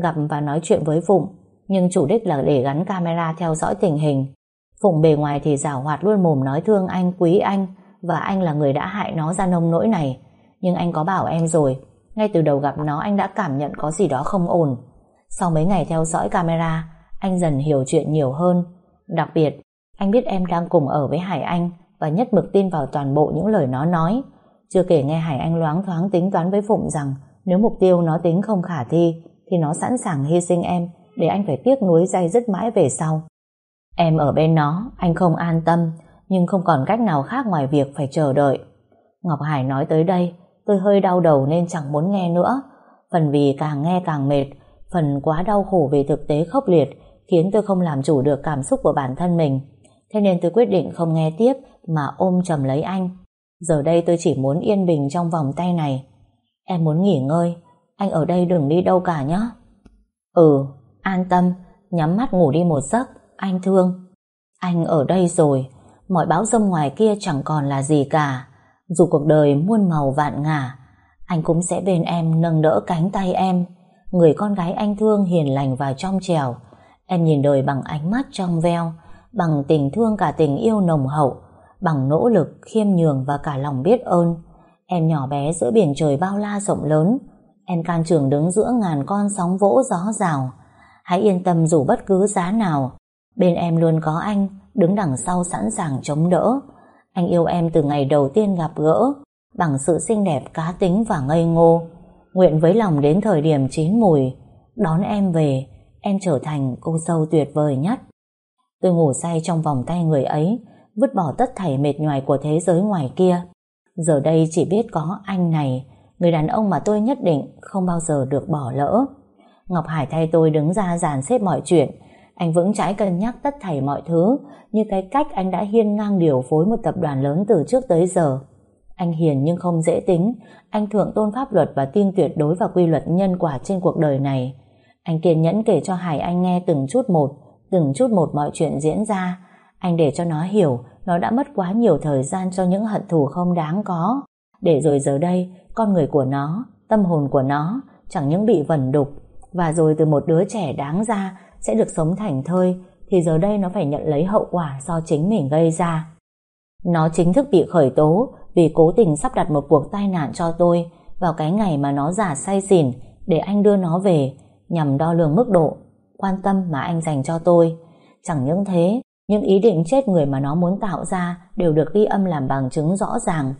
gặp và nói chuyện với Phụng, nhưng chủ đích là để gắn camera theo dõi tình hình. Phụng bề ngoài thì giả hoạt luôn mồm nói thương anh, quý anh, và anh là người đã hại nó ra nông nỗi này. Nhưng anh có bảo em rồi, ngay từ đầu gặp nó anh đã cảm nhận có gì đó không ổn. Sau mấy ngày theo dõi camera, anh dần hiểu chuyện nhiều hơn. Đặc biệt, anh biết em đang cùng ở với Hải Anh và nhất mực tin vào toàn bộ những lời nó nói. Chưa kể nghe Hải Anh loáng thoáng tính toán với Phụng rằng nếu mục tiêu nó tính không khả thi thì nó sẵn sàng hy sinh em để anh phải tiếc nuối dây dứt mãi về sau. Em ở bên nó, anh không an tâm nhưng không còn cách nào khác ngoài việc phải chờ đợi. Ngọc Hải nói tới đây tôi hơi đau đầu nên chẳng muốn nghe nữa. Phần vì càng nghe càng mệt, phần quá đau khổ về thực tế khốc liệt khiến tôi không làm chủ được cảm xúc của bản thân mình. Thế nên tôi quyết định không nghe tiếp mà ôm chầm lấy anh. Giờ đây tôi chỉ muốn yên bình trong vòng tay này. Em muốn nghỉ ngơi, anh ở đây đừng đi đâu cả nhé. Ừ, an tâm, nhắm mắt ngủ đi một giấc, anh thương. Anh ở đây rồi, mọi báo dông ngoài kia chẳng còn là gì cả. Dù cuộc đời muôn màu vạn ngả, anh cũng sẽ bên em nâng đỡ cánh tay em. Người con gái anh thương hiền lành và trong trèo. Em nhìn đời bằng ánh mắt trong veo, bằng tình thương cả tình yêu nồng hậu, bằng nỗ lực, khiêm nhường và cả lòng biết ơn. Em nhỏ bé giữa biển trời bao la rộng lớn, em can trường đứng giữa ngàn con sóng vỗ gió rào. Hãy yên tâm dù bất cứ giá nào, bên em luôn có anh, đứng đằng sau sẵn sàng chống đỡ. Anh yêu em từ ngày đầu tiên gặp gỡ, bằng sự xinh đẹp cá tính và ngây ngô. Nguyện với lòng đến thời điểm chín mùi, đón em về, em trở thành cô dâu tuyệt vời nhất. Tôi ngủ say trong vòng tay người ấy, vứt bỏ tất thảy mệt nhoài của thế giới ngoài kia. Giờ đây chỉ biết có anh này, người đàn ông mà tôi nhất định không bao giờ được bỏ lỡ. Ngọc Hải thay tôi đứng ra dàn xếp mọi chuyện, anh vững chãi cân nhắc tất thảy mọi thứ, như cái cách anh đã hiên ngang điều phối một tập đoàn lớn từ trước tới giờ. Anh hiền nhưng không dễ tính, anh thượng tôn pháp luật và tin tuyệt đối vào quy luật nhân quả trên cuộc đời này. Anh kiên nhẫn kể cho Hải Anh nghe từng chút một, từng chút một mọi chuyện diễn ra. Anh để cho nó hiểu nó đã mất quá nhiều thời gian cho những hận thù không đáng có. Để rồi giờ đây, con người của nó, tâm hồn của nó chẳng những bị vẩn đục và rồi từ một đứa trẻ đáng ra sẽ được sống thành thơi thì giờ đây nó phải nhận lấy hậu quả do chính mình gây ra. Nó chính thức bị khởi tố vì cố tình sắp đặt một cuộc tai nạn cho tôi vào cái ngày mà nó giả say xỉn để anh đưa nó về nhằm đo lường mức độ quan tâm mà anh dành cho tôi. Chẳng những thế, những ý định chết người mà nó muốn tạo ra đều được ghi âm làm bằng chứng rõ ràng.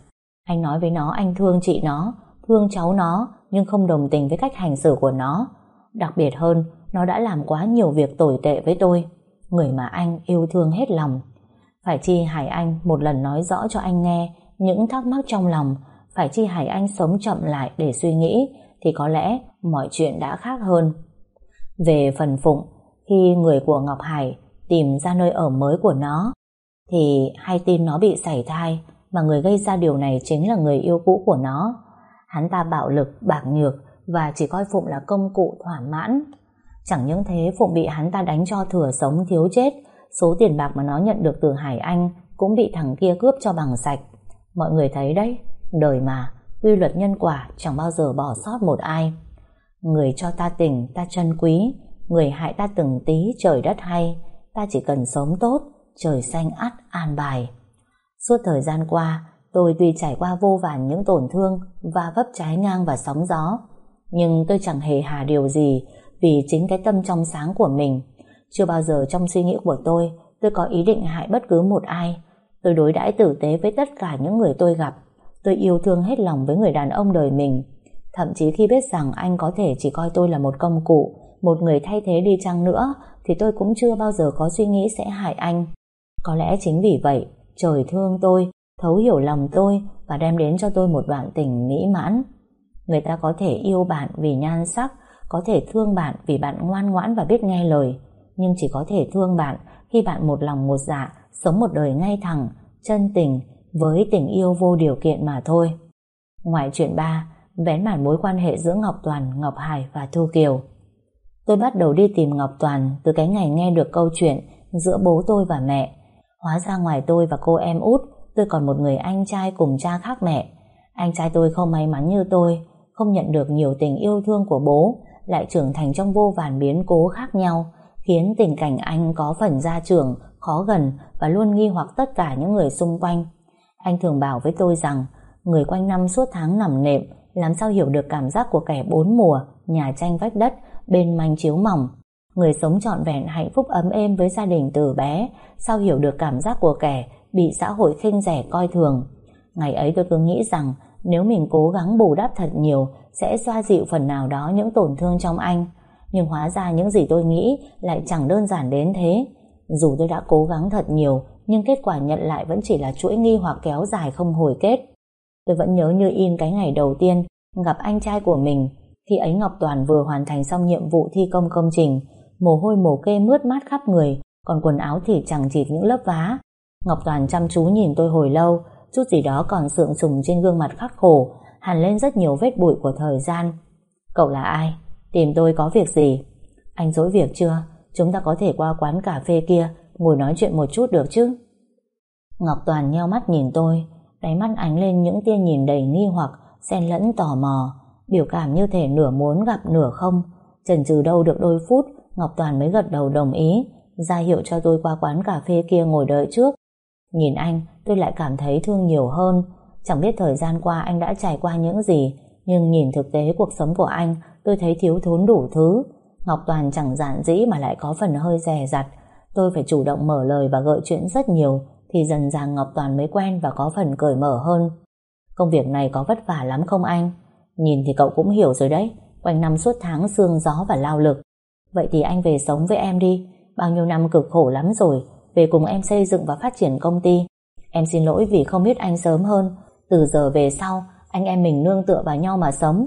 Anh nói với nó anh thương chị nó, thương cháu nó nhưng không đồng tình với cách hành xử của nó. Đặc biệt hơn, nó đã làm quá nhiều việc tồi tệ với tôi, người mà anh yêu thương hết lòng. Phải chi Hải Anh một lần nói rõ cho anh nghe những thắc mắc trong lòng, phải chi Hải Anh sống chậm lại để suy nghĩ, thì có lẽ mọi chuyện đã khác hơn. Về phần Phụng, khi người của Ngọc Hải tìm ra nơi ở mới của nó, thì hay tin nó bị sảy thai, mà người gây ra điều này chính là người yêu cũ của nó. Hắn ta bạo lực, bạc nhược và chỉ coi Phụng là công cụ thỏa mãn. Chẳng những thế Phụng bị hắn ta đánh cho thừa sống thiếu chết, số tiền bạc mà nó nhận được từ Hải Anh cũng bị thằng kia cướp cho bằng sạch. Mọi người thấy đấy, đời mà, quy luật nhân quả chẳng bao giờ bỏ sót một ai. Người cho ta tình, ta chân quý, người hại ta từng tí trời đất hay, ta chỉ cần sống tốt, trời xanh ắt an bài. Suốt thời gian qua, tôi tuy trải qua vô vàn những tổn thương và vấp trái ngang và sóng gió, nhưng tôi chẳng hề hà điều gì vì chính cái tâm trong sáng của mình. Chưa bao giờ trong suy nghĩ của tôi, tôi có ý định hại bất cứ một ai. Tôi đối đãi tử tế với tất cả những người tôi gặp. Tôi yêu thương hết lòng với người đàn ông đời mình. Thậm chí khi biết rằng anh có thể chỉ coi tôi là một công cụ, một người thay thế đi chăng nữa, thì tôi cũng chưa bao giờ có suy nghĩ sẽ hại anh. Có lẽ chính vì vậy, trời thương tôi, thấu hiểu lòng tôi và đem đến cho tôi một đoạn tình mỹ mãn. Người ta có thể yêu bạn vì nhan sắc, có thể thương bạn vì bạn ngoan ngoãn và biết nghe lời, nhưng chỉ có thể thương bạn khi bạn một lòng một dạ, sống một đời ngay thẳng, chân tình, với tình yêu vô điều kiện mà thôi. Ngoài chuyện ba, vén màn mối quan hệ giữa Ngọc Toàn, Ngọc Hải và Thu Kiều. Tôi bắt đầu đi tìm Ngọc Toàn từ cái ngày nghe được câu chuyện giữa bố tôi và mẹ. Hóa ra ngoài tôi và cô em út, tôi còn một người anh trai cùng cha khác mẹ. Anh trai tôi không may mắn như tôi, không nhận được nhiều tình yêu thương của bố, lại trưởng thành trong vô vàn biến cố khác nhau, khiến tình cảnh anh có phần gia trưởng, khó gần và luôn nghi hoặc tất cả những người xung quanh. Anh thường bảo với tôi rằng người quanh năm suốt tháng nằm nệm làm sao hiểu được cảm giác của kẻ bốn mùa, nhà tranh vách đất, bên manh chiếu mỏng. Người sống trọn vẹn hạnh phúc ấm êm với gia đình từ bé, sao hiểu được cảm giác của kẻ bị xã hội khinh rẻ coi thường. Ngày ấy tôi cứ nghĩ rằng nếu mình cố gắng bù đắp thật nhiều sẽ xoa dịu phần nào đó những tổn thương trong anh. Nhưng hóa ra những gì tôi nghĩ lại chẳng đơn giản đến thế. Dù tôi đã cố gắng thật nhiều nhưng kết quả nhận lại vẫn chỉ là chuỗi nghi hoặc kéo dài không hồi kết. Tôi vẫn nhớ như in cái ngày đầu tiên gặp anh trai của mình khi ấy Ngọc Toàn vừa hoàn thành xong nhiệm vụ thi công công trình, mồ hôi mồ kê mướt mát khắp người, còn quần áo thì chẳng chịt những lớp vá. Ngọc Toàn chăm chú nhìn tôi hồi lâu, chút gì đó còn sượng sùng trên gương mặt khắc khổ hằn lên rất nhiều vết bụi của thời gian. Cậu là ai? Tìm tôi có việc gì? Anh dối việc chưa? Chúng ta có thể qua quán cà phê kia, ngồi nói chuyện một chút được chứ? Ngọc Toàn nheo mắt nhìn tôi đáy mắt ánh lên những tia nhìn đầy nghi hoặc, xen lẫn tò mò. Biểu cảm như thể nửa muốn gặp nửa không. Chần chừ đâu được đôi phút, Ngọc Toàn mới gật đầu đồng ý. Ra hiệu cho tôi qua quán cà phê kia ngồi đợi trước. Nhìn anh, tôi lại cảm thấy thương nhiều hơn. Chẳng biết thời gian qua anh đã trải qua những gì, nhưng nhìn thực tế cuộc sống của anh, tôi thấy thiếu thốn đủ thứ. Ngọc Toàn chẳng giản dĩ mà lại có phần hơi rè rặt tôi phải chủ động mở lời và gợi chuyện rất nhiều thì dần dàng Ngọc Toàn mới quen và có phần cởi mở hơn. Công việc này có vất vả lắm không anh? Nhìn thì cậu cũng hiểu rồi đấy, quanh năm suốt tháng sương gió và lao lực. Vậy thì anh về sống với em đi, bao nhiêu năm cực khổ lắm rồi, về cùng em xây dựng và phát triển công ty. Em xin lỗi vì không biết anh sớm hơn, từ giờ về sau, anh em mình nương tựa vào nhau mà sống.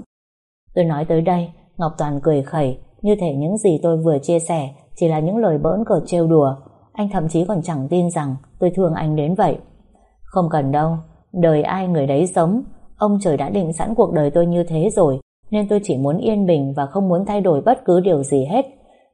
Tôi nói tới đây, Ngọc Toàn cười khẩy, như thể những gì tôi vừa chia sẻ chỉ là những lời bỡn cợt trêu đùa, anh thậm chí còn chẳng tin rằng tôi thương anh đến vậy. Không cần đâu, đời ai người đấy sống. Ông trời đã định sẵn cuộc đời tôi như thế rồi, nên tôi chỉ muốn yên bình và không muốn thay đổi bất cứ điều gì hết.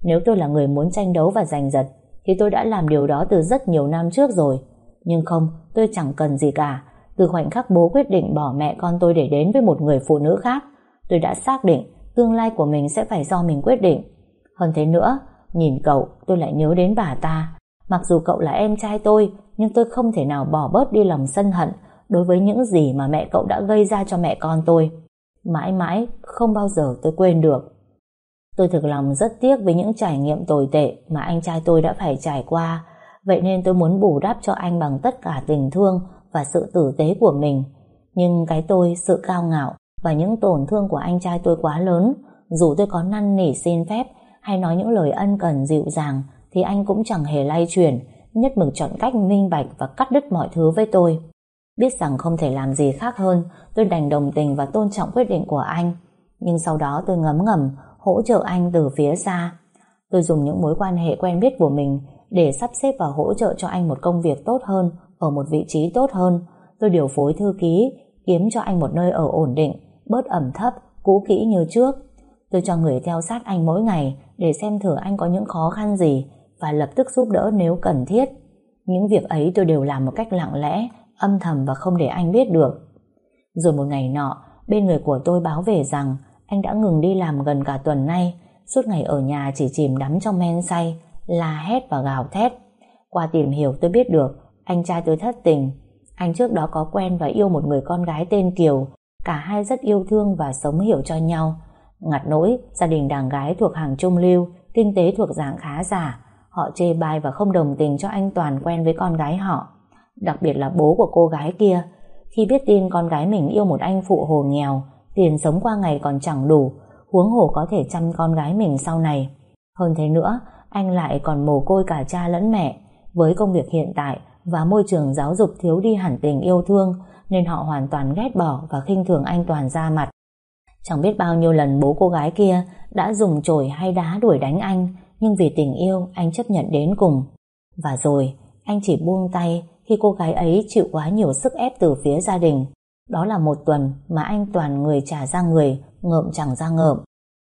Nếu tôi là người muốn tranh đấu và giành giật, thì tôi đã làm điều đó từ rất nhiều năm trước rồi. Nhưng không, tôi chẳng cần gì cả. Từ khoảnh khắc bố quyết định bỏ mẹ con tôi để đến với một người phụ nữ khác, tôi đã xác định tương lai của mình sẽ phải do mình quyết định. Hơn thế nữa, nhìn cậu tôi lại nhớ đến bà ta. Mặc dù cậu là em trai tôi, nhưng tôi không thể nào bỏ bớt đi lòng sân hận đối với những gì mà mẹ cậu đã gây ra cho mẹ con tôi. Mãi mãi, không bao giờ tôi quên được. Tôi thực lòng rất tiếc với những trải nghiệm tồi tệ mà anh trai tôi đã phải trải qua, vậy nên tôi muốn bù đắp cho anh bằng tất cả tình thương và sự tử tế của mình. Nhưng cái tôi, sự cao ngạo và những tổn thương của anh trai tôi quá lớn, dù tôi có năn nỉ xin phép hay nói những lời ân cần dịu dàng thì anh cũng chẳng hề lay chuyển, nhất mực chọn cách minh bạch và cắt đứt mọi thứ với tôi. Biết rằng không thể làm gì khác hơn, tôi đành đồng tình và tôn trọng quyết định của anh. Nhưng sau đó tôi ngấm ngầm hỗ trợ anh từ phía xa. Tôi dùng những mối quan hệ quen biết của mình để sắp xếp và hỗ trợ cho anh một công việc tốt hơn, ở một vị trí tốt hơn. Tôi điều phối thư ký, kiếm cho anh một nơi ở ổn định, bớt ẩm thấp, cũ kỹ như trước. Tôi cho người theo sát anh mỗi ngày để xem thử anh có những khó khăn gì và lập tức giúp đỡ nếu cần thiết. Những việc ấy tôi đều làm một cách lặng lẽ, âm thầm và không để anh biết được. Rồi một ngày nọ, bên người của tôi báo về rằng anh đã ngừng đi làm gần cả tuần nay, suốt ngày ở nhà chỉ chìm đắm trong men say, la hét và gào thét. Qua tìm hiểu tôi biết được, anh trai tôi thất tình. Anh trước đó có quen và yêu một người con gái tên Kiều, cả hai rất yêu thương và sống hiểu cho nhau. Ngặt nỗi, gia đình đàn gái thuộc hàng trung lưu, kinh tế thuộc dạng khá giả, Họ chê bai và không đồng tình cho anh Toàn quen với con gái họ. Đặc biệt là bố của cô gái kia. Khi biết tin con gái mình yêu một anh phụ hồ nghèo, tiền sống qua ngày còn chẳng đủ, huống hồ có thể chăm con gái mình sau này. Hơn thế nữa, anh lại còn mồ côi cả cha lẫn mẹ. Với công việc hiện tại và môi trường giáo dục thiếu đi hẳn tình yêu thương, nên họ hoàn toàn ghét bỏ và khinh thường anh Toàn ra mặt. Chẳng biết bao nhiêu lần bố cô gái kia đã dùng chổi hay đá đuổi đánh anh nhưng vì tình yêu anh chấp nhận đến cùng. Và rồi, anh chỉ buông tay khi cô gái ấy chịu quá nhiều sức ép từ phía gia đình. Đó là một tuần mà anh toàn người trả ra người, ngợm chẳng ra ngợm.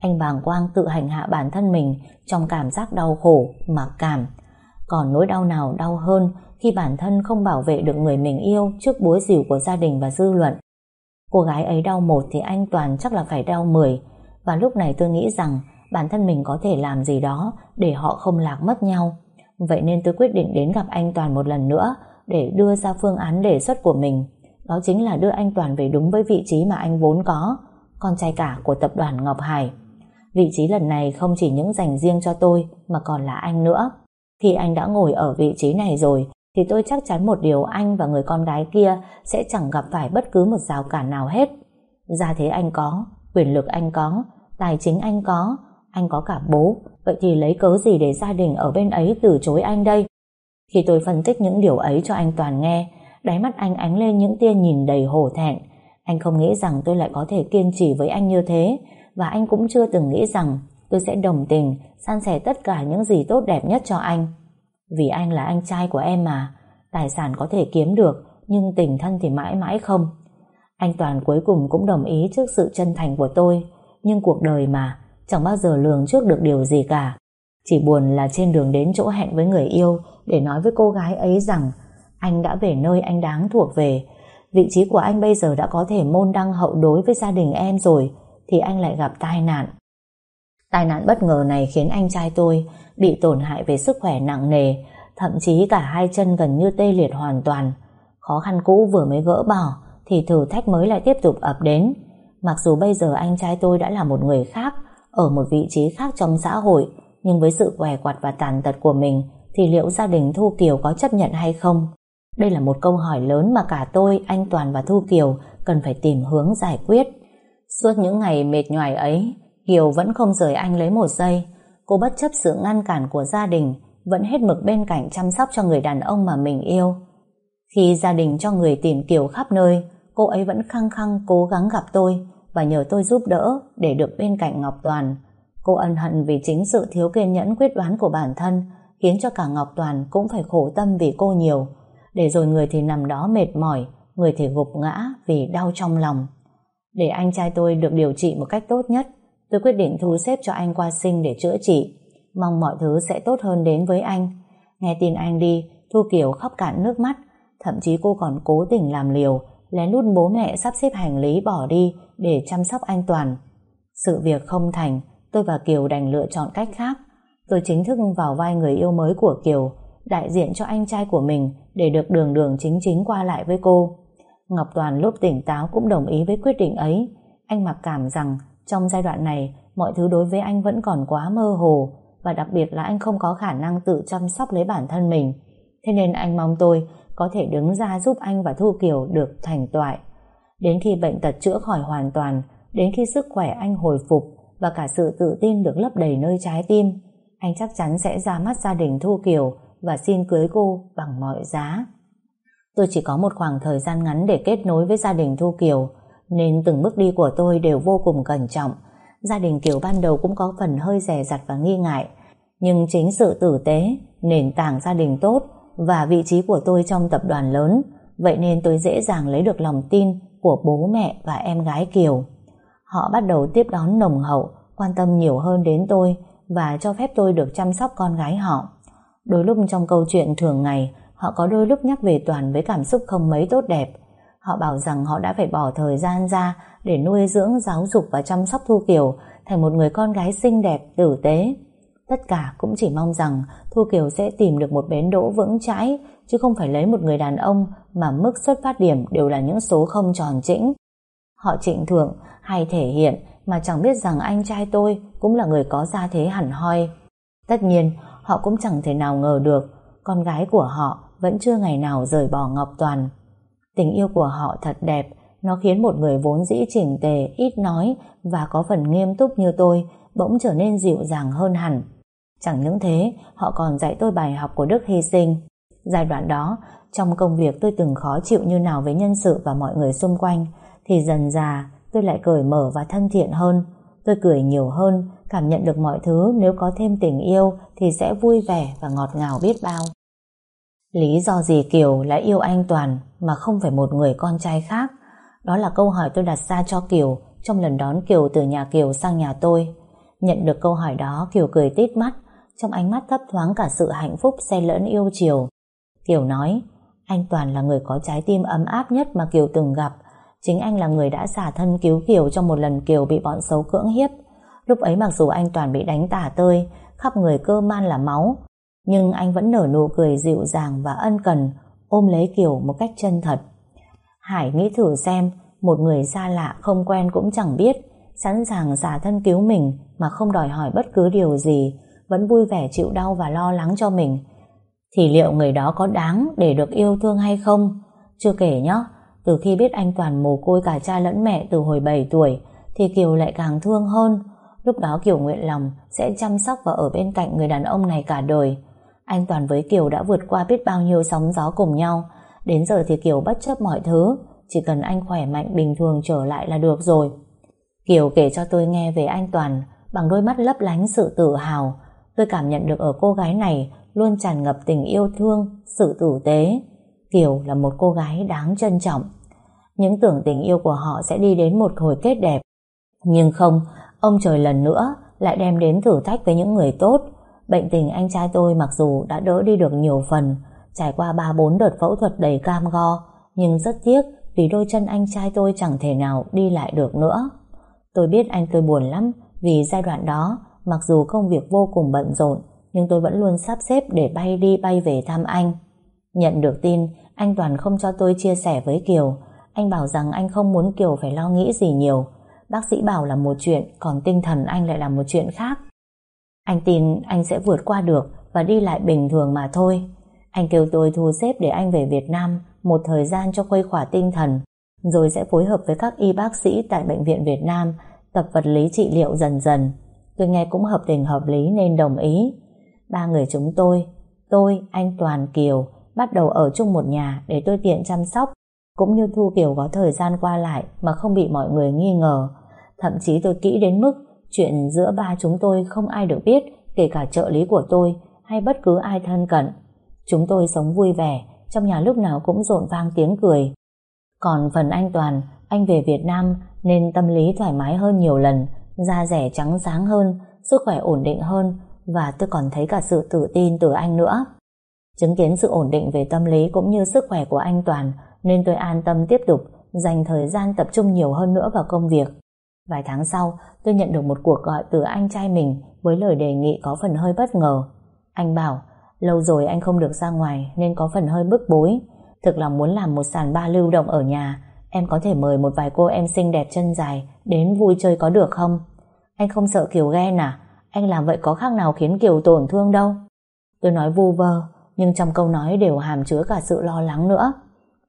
Anh bàng quang tự hành hạ bản thân mình trong cảm giác đau khổ, mặc cảm. Còn nỗi đau nào đau hơn khi bản thân không bảo vệ được người mình yêu trước búa rìu của gia đình và dư luận. Cô gái ấy đau một thì anh Toàn chắc là phải đau mười. Và lúc này tôi nghĩ rằng bản thân mình có thể làm gì đó để họ không lạc mất nhau. Vậy nên tôi quyết định đến gặp anh Toàn một lần nữa để đưa ra phương án đề xuất của mình. Đó chính là đưa anh Toàn về đúng với vị trí mà anh vốn có, con trai cả của tập đoàn Ngọc Hải. Vị trí lần này không chỉ những dành riêng cho tôi mà còn là anh nữa. Khi anh đã ngồi ở vị trí này rồi thì tôi chắc chắn một điều anh và người con gái kia sẽ chẳng gặp phải bất cứ một rào cản nào hết. Gia thế anh có, quyền lực anh có, tài chính anh có, anh có cả bố, vậy thì lấy cớ gì để gia đình ở bên ấy từ chối anh đây? Khi tôi phân tích những điều ấy cho anh Toàn nghe, đáy mắt anh ánh lên những tia nhìn đầy hổ thẹn. Anh không nghĩ rằng tôi lại có thể kiên trì với anh như thế, và anh cũng chưa từng nghĩ rằng tôi sẽ đồng tình, san sẻ tất cả những gì tốt đẹp nhất cho anh. Vì anh là anh trai của em mà, tài sản có thể kiếm được, nhưng tình thân thì mãi mãi không. Anh Toàn cuối cùng cũng đồng ý trước sự chân thành của tôi, nhưng cuộc đời mà, chẳng bao giờ lường trước được điều gì cả. Chỉ buồn là trên đường đến chỗ hẹn với người yêu để nói với cô gái ấy rằng anh đã về nơi anh đáng thuộc về. Vị trí của anh bây giờ đã có thể môn đăng hậu đối với gia đình em rồi, thì anh lại gặp tai nạn. Tai nạn bất ngờ này khiến anh trai tôi bị tổn hại về sức khỏe nặng nề, thậm chí cả hai chân gần như tê liệt hoàn toàn. Khó khăn cũ vừa mới gỡ bỏ, thì thử thách mới lại tiếp tục ập đến. Mặc dù bây giờ anh trai tôi đã là một người khác, ở một vị trí khác trong xã hội, nhưng với sự què quặt và tàn tật của mình, thì liệu gia đình Thu Kiều có chấp nhận hay không? Đây là một câu hỏi lớn mà cả tôi, anh Toàn và Thu Kiều cần phải tìm hướng giải quyết. Suốt những ngày mệt nhoài ấy, Kiều vẫn không rời anh lấy một giây. Cô bất chấp sự ngăn cản của gia đình, vẫn hết mực bên cạnh chăm sóc cho người đàn ông mà mình yêu. Khi gia đình cho người tìm Kiều khắp nơi, cô ấy vẫn khăng khăng cố gắng gặp tôi và nhờ tôi giúp đỡ để được bên cạnh Ngọc Toàn. Cô ân hận vì chính sự thiếu kiên nhẫn quyết đoán của bản thân khiến cho cả Ngọc Toàn cũng phải khổ tâm vì cô nhiều. Để rồi người thì nằm đó mệt mỏi, người thì gục ngã vì đau trong lòng. Để anh trai tôi được điều trị một cách tốt nhất, tôi quyết định thu xếp cho anh qua sinh để chữa trị. Mong mọi thứ sẽ tốt hơn đến với anh. Nghe tin anh đi, Thu Kiều khóc cạn nước mắt, thậm chí cô còn cố tình làm liều, lén lút bố mẹ sắp xếp hành lý bỏ đi để chăm sóc anh Toàn. Sự việc không thành, tôi và Kiều đành lựa chọn cách khác. Tôi chính thức vào vai người yêu mới của Kiều, đại diện cho anh trai của mình để được đường đường chính chính qua lại với cô. Ngọc Toàn lúc tỉnh táo cũng đồng ý với quyết định ấy. Anh mặc cảm rằng trong giai đoạn này mọi thứ đối với anh vẫn còn quá mơ hồ và đặc biệt là anh không có khả năng tự chăm sóc lấy bản thân mình. Thế nên anh mong tôi có thể đứng ra giúp anh và Thu Kiều được thành toại. Đến khi bệnh tật chữa khỏi hoàn toàn, đến khi sức khỏe anh hồi phục và cả sự tự tin được lấp đầy nơi trái tim, anh chắc chắn sẽ ra mắt gia đình Thu Kiều và xin cưới cô bằng mọi giá. Tôi chỉ có một khoảng thời gian ngắn để kết nối với gia đình Thu Kiều, nên từng bước đi của tôi đều vô cùng cẩn trọng. Gia đình Kiều ban đầu cũng có phần hơi rè rặt và nghi ngại, nhưng chính sự tử tế, nền tảng gia đình tốt và vị trí của tôi trong tập đoàn lớn, vậy nên tôi dễ dàng lấy được lòng tin của bố mẹ và em gái Kiều. Họ bắt đầu tiếp đón nồng hậu, quan tâm nhiều hơn đến tôi và cho phép tôi được chăm sóc con gái họ. Đôi lúc trong câu chuyện thường ngày, họ có đôi lúc nhắc về Toàn với cảm xúc không mấy tốt đẹp. Họ bảo rằng họ đã phải bỏ thời gian ra để nuôi dưỡng, giáo dục và chăm sóc Thu Kiều thành một người con gái xinh đẹp, tử tế. Tất cả cũng chỉ mong rằng Thu Kiều sẽ tìm được một bến đỗ vững chãi, chứ không phải lấy một người đàn ông mà mức xuất phát điểm đều là những số không tròn chỉnh. Họ trịnh thượng hay thể hiện mà chẳng biết rằng anh trai tôi cũng là người có gia thế hẳn hoi. Tất nhiên, họ cũng chẳng thể nào ngờ được con gái của họ vẫn chưa ngày nào rời bỏ Ngọc Toàn. Tình yêu của họ thật đẹp, nó khiến một người vốn dĩ chỉnh tề, ít nói và có phần nghiêm túc như tôi bỗng trở nên dịu dàng hơn hẳn. Chẳng những thế, họ còn dạy tôi bài học của đức hy sinh. Giai đoạn đó, trong công việc tôi từng khó chịu như nào với nhân sự và mọi người xung quanh, thì dần già tôi lại cởi mở và thân thiện hơn. Tôi cười nhiều hơn, cảm nhận được mọi thứ nếu có thêm tình yêu thì sẽ vui vẻ và ngọt ngào biết bao. Lý do gì Kiều lại yêu anh Toàn mà không phải một người con trai khác? Đó là câu hỏi tôi đặt ra cho Kiều trong lần đón Kiều từ nhà Kiều sang nhà tôi. Nhận được câu hỏi đó Kiều cười tít mắt, trong ánh mắt thấp thoáng cả sự hạnh phúc xen lẫn yêu chiều. Kiều nói, anh Toàn là người có trái tim ấm áp nhất mà Kiều từng gặp. Chính anh là người đã xả thân cứu Kiều trong một lần Kiều bị bọn xấu cưỡng hiếp. Lúc ấy mặc dù anh Toàn bị đánh tả tơi, khắp người cơ man là máu, nhưng anh vẫn nở nụ cười dịu dàng và ân cần, ôm lấy Kiều một cách chân thật. Hải nghĩ thử xem, một người xa lạ không quen cũng chẳng biết, sẵn sàng xả thân cứu mình mà không đòi hỏi bất cứ điều gì, vẫn vui vẻ chịu đau và lo lắng cho mình, thì liệu người đó có đáng để được yêu thương hay không? Chưa kể nhá, từ khi biết anh Toàn mồ côi cả cha lẫn mẹ từ hồi 7 tuổi, thì Kiều lại càng thương hơn. Lúc đó Kiều nguyện lòng sẽ chăm sóc và ở bên cạnh người đàn ông này cả đời. Anh Toàn với Kiều đã vượt qua biết bao nhiêu sóng gió cùng nhau. Đến giờ thì Kiều bất chấp mọi thứ, chỉ cần anh khỏe mạnh bình thường trở lại là được rồi. Kiều kể cho tôi nghe về anh Toàn bằng đôi mắt lấp lánh sự tự hào. Tôi cảm nhận được ở cô gái này luôn tràn ngập tình yêu thương, sự tử tế. Kiều là một cô gái đáng trân trọng. Những tưởng tình yêu của họ sẽ đi đến một hồi kết đẹp. Nhưng không, ông trời lần nữa lại đem đến thử thách với những người tốt. Bệnh tình anh trai tôi mặc dù đã đỡ đi được nhiều phần, trải qua 3-4 đợt phẫu thuật đầy cam go, nhưng rất tiếc vì đôi chân anh trai tôi chẳng thể nào đi lại được nữa. Tôi biết anh tôi buồn lắm vì giai đoạn đó, mặc dù công việc vô cùng bận rộn, nhưng tôi vẫn luôn sắp xếp để bay đi bay về thăm anh. Nhận được tin, anh Toàn không cho tôi chia sẻ với Kiều. Anh bảo rằng anh không muốn Kiều phải lo nghĩ gì nhiều. Bác sĩ bảo là một chuyện, còn tinh thần anh lại là một chuyện khác. Anh tin anh sẽ vượt qua được và đi lại bình thường mà thôi. Anh kêu tôi thu xếp để anh về Việt Nam một thời gian cho khuây khỏa tinh thần, rồi sẽ phối hợp với các y bác sĩ tại Bệnh viện Việt Nam tập vật lý trị liệu dần dần. Tôi nghe cũng hợp tình hợp lý nên đồng ý. Ba người chúng tôi, tôi, anh Toàn, Kiều bắt đầu ở chung một nhà để tôi tiện chăm sóc cũng như Thu Kiều có thời gian qua lại mà không bị mọi người nghi ngờ. Thậm chí tôi kỹ đến mức chuyện giữa ba chúng tôi không ai được biết kể cả trợ lý của tôi hay bất cứ ai thân cận. Chúng tôi sống vui vẻ trong nhà lúc nào cũng rộn vang tiếng cười. Còn phần anh Toàn, anh về Việt Nam nên tâm lý thoải mái hơn nhiều lần, da rẻ trắng sáng hơn, sức khỏe ổn định hơn và tôi còn thấy cả sự tự tin từ anh nữa. Chứng kiến sự ổn định về tâm lý cũng như sức khỏe của anh Toàn nên tôi an tâm tiếp tục dành thời gian tập trung nhiều hơn nữa vào công việc. Vài tháng sau, tôi nhận được một cuộc gọi từ anh trai mình với lời đề nghị có phần hơi bất ngờ. Anh bảo, lâu rồi anh không được ra ngoài nên có phần hơi bức bối. Thực lòng muốn làm một sàn ba lưu động ở nhà, em có thể mời một vài cô em xinh đẹp chân dài đến vui chơi có được không? Anh không sợ Kiều ghen à? Anh làm vậy có khác nào khiến Kiều tổn thương đâu. Tôi nói vu vơ, nhưng trong câu nói đều hàm chứa cả sự lo lắng nữa.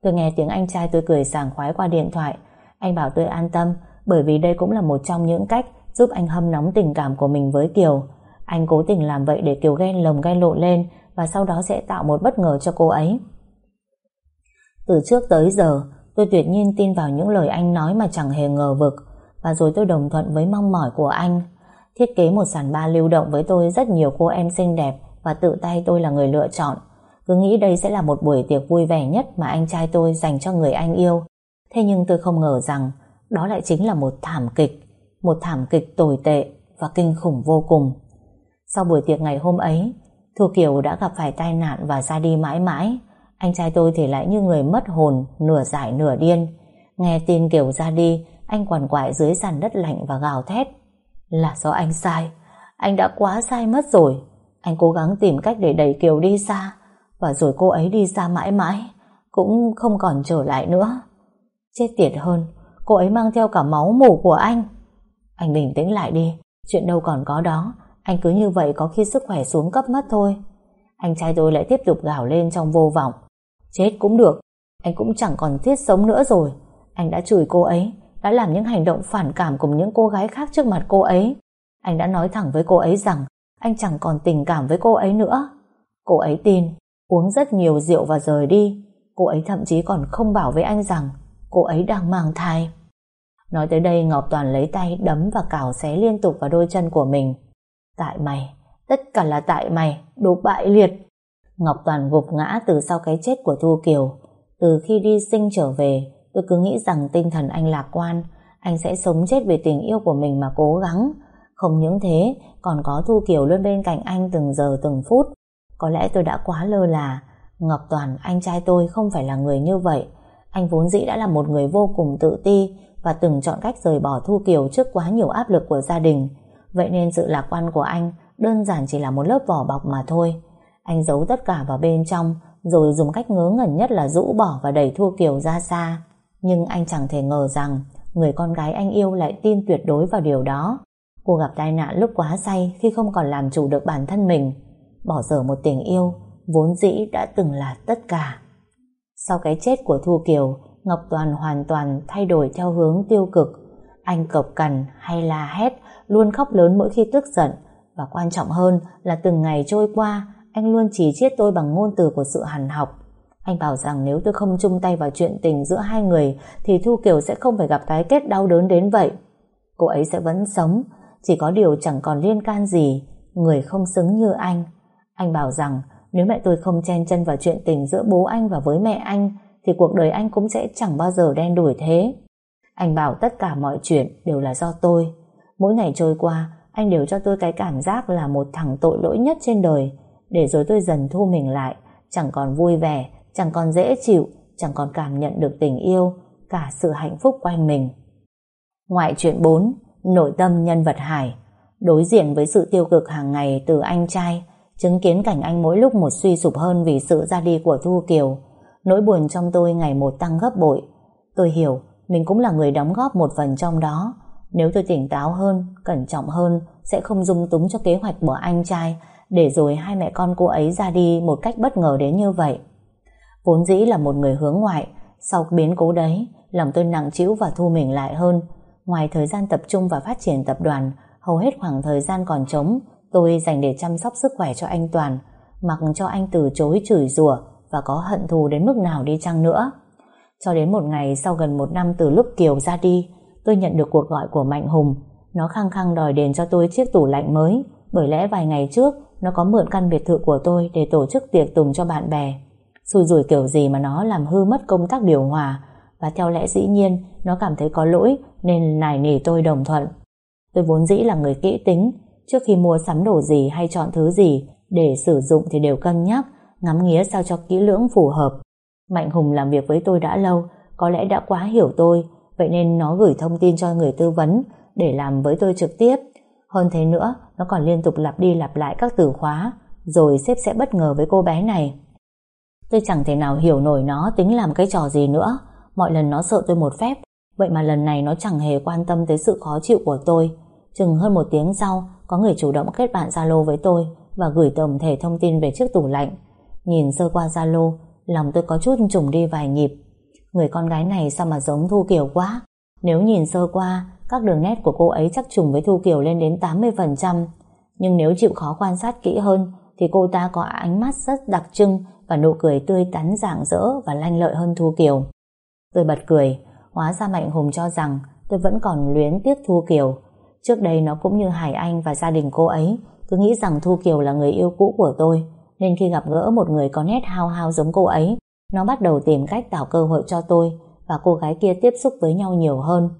Tôi nghe tiếng anh trai tôi cười sảng khoái qua điện thoại. Anh bảo tôi an tâm, bởi vì đây cũng là một trong những cách giúp anh hâm nóng tình cảm của mình với Kiều. Anh cố tình làm vậy để Kiều ghen lồng ghen lộ lên và sau đó sẽ tạo một bất ngờ cho cô ấy. Từ trước tới giờ, tôi tuyệt nhiên tin vào những lời anh nói mà chẳng hề ngờ vực và rồi tôi đồng thuận với mong mỏi của anh. Thiết kế một sàn ba lưu động với tôi rất nhiều cô em xinh đẹp và tự tay tôi là người lựa chọn. Cứ nghĩ đây sẽ là một buổi tiệc vui vẻ nhất mà anh trai tôi dành cho người anh yêu. Thế nhưng tôi không ngờ rằng đó lại chính là một thảm kịch, một thảm kịch tồi tệ và kinh khủng vô cùng. Sau buổi tiệc ngày hôm ấy, Thu Kiều đã gặp phải tai nạn và ra đi mãi mãi. Anh trai tôi thì lại như người mất hồn, nửa giải nửa điên. Nghe tin Kiều ra đi, anh quằn quại dưới sàn đất lạnh và gào thét. Là do anh sai, anh đã quá sai mất rồi. Anh cố gắng tìm cách để đẩy Kiều đi xa, và rồi cô ấy đi xa mãi mãi, cũng không còn trở lại nữa. Chết tiệt hơn, cô ấy mang theo cả máu mủ của anh. Anh bình tĩnh lại đi, chuyện đâu còn có đó, anh cứ như vậy có khi sức khỏe xuống cấp mất thôi. Anh trai tôi lại tiếp tục gào lên trong vô vọng. Chết cũng được, anh cũng chẳng còn thiết sống nữa rồi. Anh đã chửi cô ấy, đã làm những hành động phản cảm cùng những cô gái khác trước mặt cô ấy. Anh đã nói thẳng với cô ấy rằng anh chẳng còn tình cảm với cô ấy nữa. Cô ấy tin, uống rất nhiều rượu và rời đi. Cô ấy thậm chí còn không bảo với anh rằng cô ấy đang mang thai. Nói tới đây Ngọc Toàn lấy tay đấm và cào xé liên tục vào đôi chân của mình. Tại mày, tất cả là tại mày, đồ bại liệt. Ngọc Toàn gục ngã từ sau cái chết của Thu Kiều. Từ khi đi sinh trở về, tôi cứ nghĩ rằng tinh thần anh lạc quan, anh sẽ sống chết vì tình yêu của mình mà cố gắng. Không những thế, còn có Thu Kiều luôn bên cạnh anh từng giờ từng phút. Có lẽ tôi đã quá lơ là. Ngọc Toàn, anh trai tôi không phải là người như vậy. Anh vốn dĩ đã là một người vô cùng tự ti và từng chọn cách rời bỏ Thu Kiều trước quá nhiều áp lực của gia đình. Vậy nên sự lạc quan của anh đơn giản chỉ là một lớp vỏ bọc mà thôi. Anh giấu tất cả vào bên trong rồi dùng cách ngớ ngẩn nhất là rũ bỏ và đẩy Thu Kiều ra xa. Nhưng anh chẳng thể ngờ rằng người con gái anh yêu lại tin tuyệt đối vào điều đó. Cô gặp tai nạn lúc quá say khi không còn làm chủ được bản thân mình. Bỏ dở một tình yêu, vốn dĩ đã từng là tất cả. Sau cái chết của Thu Kiều, Ngọc Toàn hoàn toàn thay đổi theo hướng tiêu cực. Anh cộc cằn hay la hét, luôn khóc lớn mỗi khi tức giận. Và quan trọng hơn là từng ngày trôi qua, anh luôn chỉ chiết tôi bằng ngôn từ của sự hằn học. Anh bảo rằng nếu tôi không chung tay vào chuyện tình giữa hai người thì Thu Kiều sẽ không phải gặp cái kết đau đớn đến vậy. Cô ấy sẽ vẫn sống, chỉ có điều chẳng còn liên can gì, người không xứng như anh. Anh bảo rằng nếu mẹ tôi không chen chân vào chuyện tình giữa bố anh và với mẹ anh thì cuộc đời anh cũng sẽ chẳng bao giờ đen đủi thế. Anh bảo tất cả mọi chuyện đều là do tôi. Mỗi ngày trôi qua, anh đều cho tôi cái cảm giác là một thằng tội lỗi nhất trên đời, để rồi tôi dần thu mình lại, chẳng còn vui vẻ, chẳng còn dễ chịu, chẳng còn cảm nhận được tình yêu, cả sự hạnh phúc quanh mình. Ngoại chuyện 4, nội tâm nhân vật Hải, đối diện với sự tiêu cực hàng ngày từ anh trai, chứng kiến cảnh anh mỗi lúc một suy sụp hơn vì sự ra đi của Thu Kiều, nỗi buồn trong tôi ngày một tăng gấp bội. Tôi hiểu, mình cũng là người đóng góp một phần trong đó. Nếu tôi tỉnh táo hơn, cẩn trọng hơn, sẽ không dung túng cho kế hoạch của anh trai, để rồi hai mẹ con cô ấy ra đi một cách bất ngờ đến như vậy. Vốn dĩ là một người hướng ngoại, sau biến cố đấy, lòng tôi nặng trĩu và thu mình lại hơn. Ngoài thời gian tập trung và phát triển tập đoàn, hầu hết khoảng thời gian còn trống, tôi dành để chăm sóc sức khỏe cho anh Toàn, mặc cho anh từ chối chửi rủa và có hận thù đến mức nào đi chăng nữa. Cho đến một ngày sau gần một năm từ lúc Kiều ra đi, tôi nhận được cuộc gọi của Mạnh Hùng. Nó khăng khăng đòi đền cho tôi chiếc tủ lạnh mới, bởi lẽ vài ngày trước nó có mượn căn biệt thự của tôi để tổ chức tiệc tùng cho bạn bè. Xui rủi kiểu gì mà nó làm hư mất công tác điều hòa, và theo lẽ dĩ nhiên nó cảm thấy có lỗi nên nài nỉ tôi đồng thuận. Tôi vốn dĩ là người kỹ tính, trước khi mua sắm đồ gì hay chọn thứ gì để sử dụng thì đều cân nhắc, ngắm nghía sao cho kỹ lưỡng phù hợp. Mạnh Hùng làm việc với tôi đã lâu, có lẽ đã quá hiểu tôi, vậy nên nó gửi thông tin cho người tư vấn để làm với tôi trực tiếp. Hơn thế nữa, nó còn liên tục lặp đi lặp lại các từ khóa, rồi sếp sẽ bất ngờ với cô bé này. Tôi chẳng thể nào hiểu nổi nó tính làm cái trò gì nữa, mọi lần nó sợ tôi một phép, vậy mà lần này nó chẳng hề quan tâm tới sự khó chịu của tôi. Chừng hơn một tiếng sau, có người chủ động kết bạn Zalo với tôi và gửi tổng thể thông tin về chiếc tủ lạnh. Nhìn sơ qua Zalo, lòng tôi có chút trùng đi vài nhịp. Người con gái này sao mà giống Thu Kiều quá. Nếu nhìn sơ qua, các đường nét của cô ấy chắc trùng với Thu Kiều lên đến 80%. Nhưng nếu chịu khó quan sát kỹ hơn, thì cô ta có ánh mắt rất đặc trưng và nụ cười tươi tắn rạng rỡ và lanh lợi hơn Thu Kiều. Tôi bật cười, hóa ra Mạnh Hùng cho rằng tôi vẫn còn luyến tiếc Thu Kiều. Trước đây nó cũng như Hải Anh và gia đình cô ấy, cứ nghĩ rằng Thu Kiều là người yêu cũ của tôi, nên khi gặp gỡ một người có nét hao hao giống cô ấy, nó bắt đầu tìm cách tạo cơ hội cho tôi và cô gái kia tiếp xúc với nhau nhiều hơn.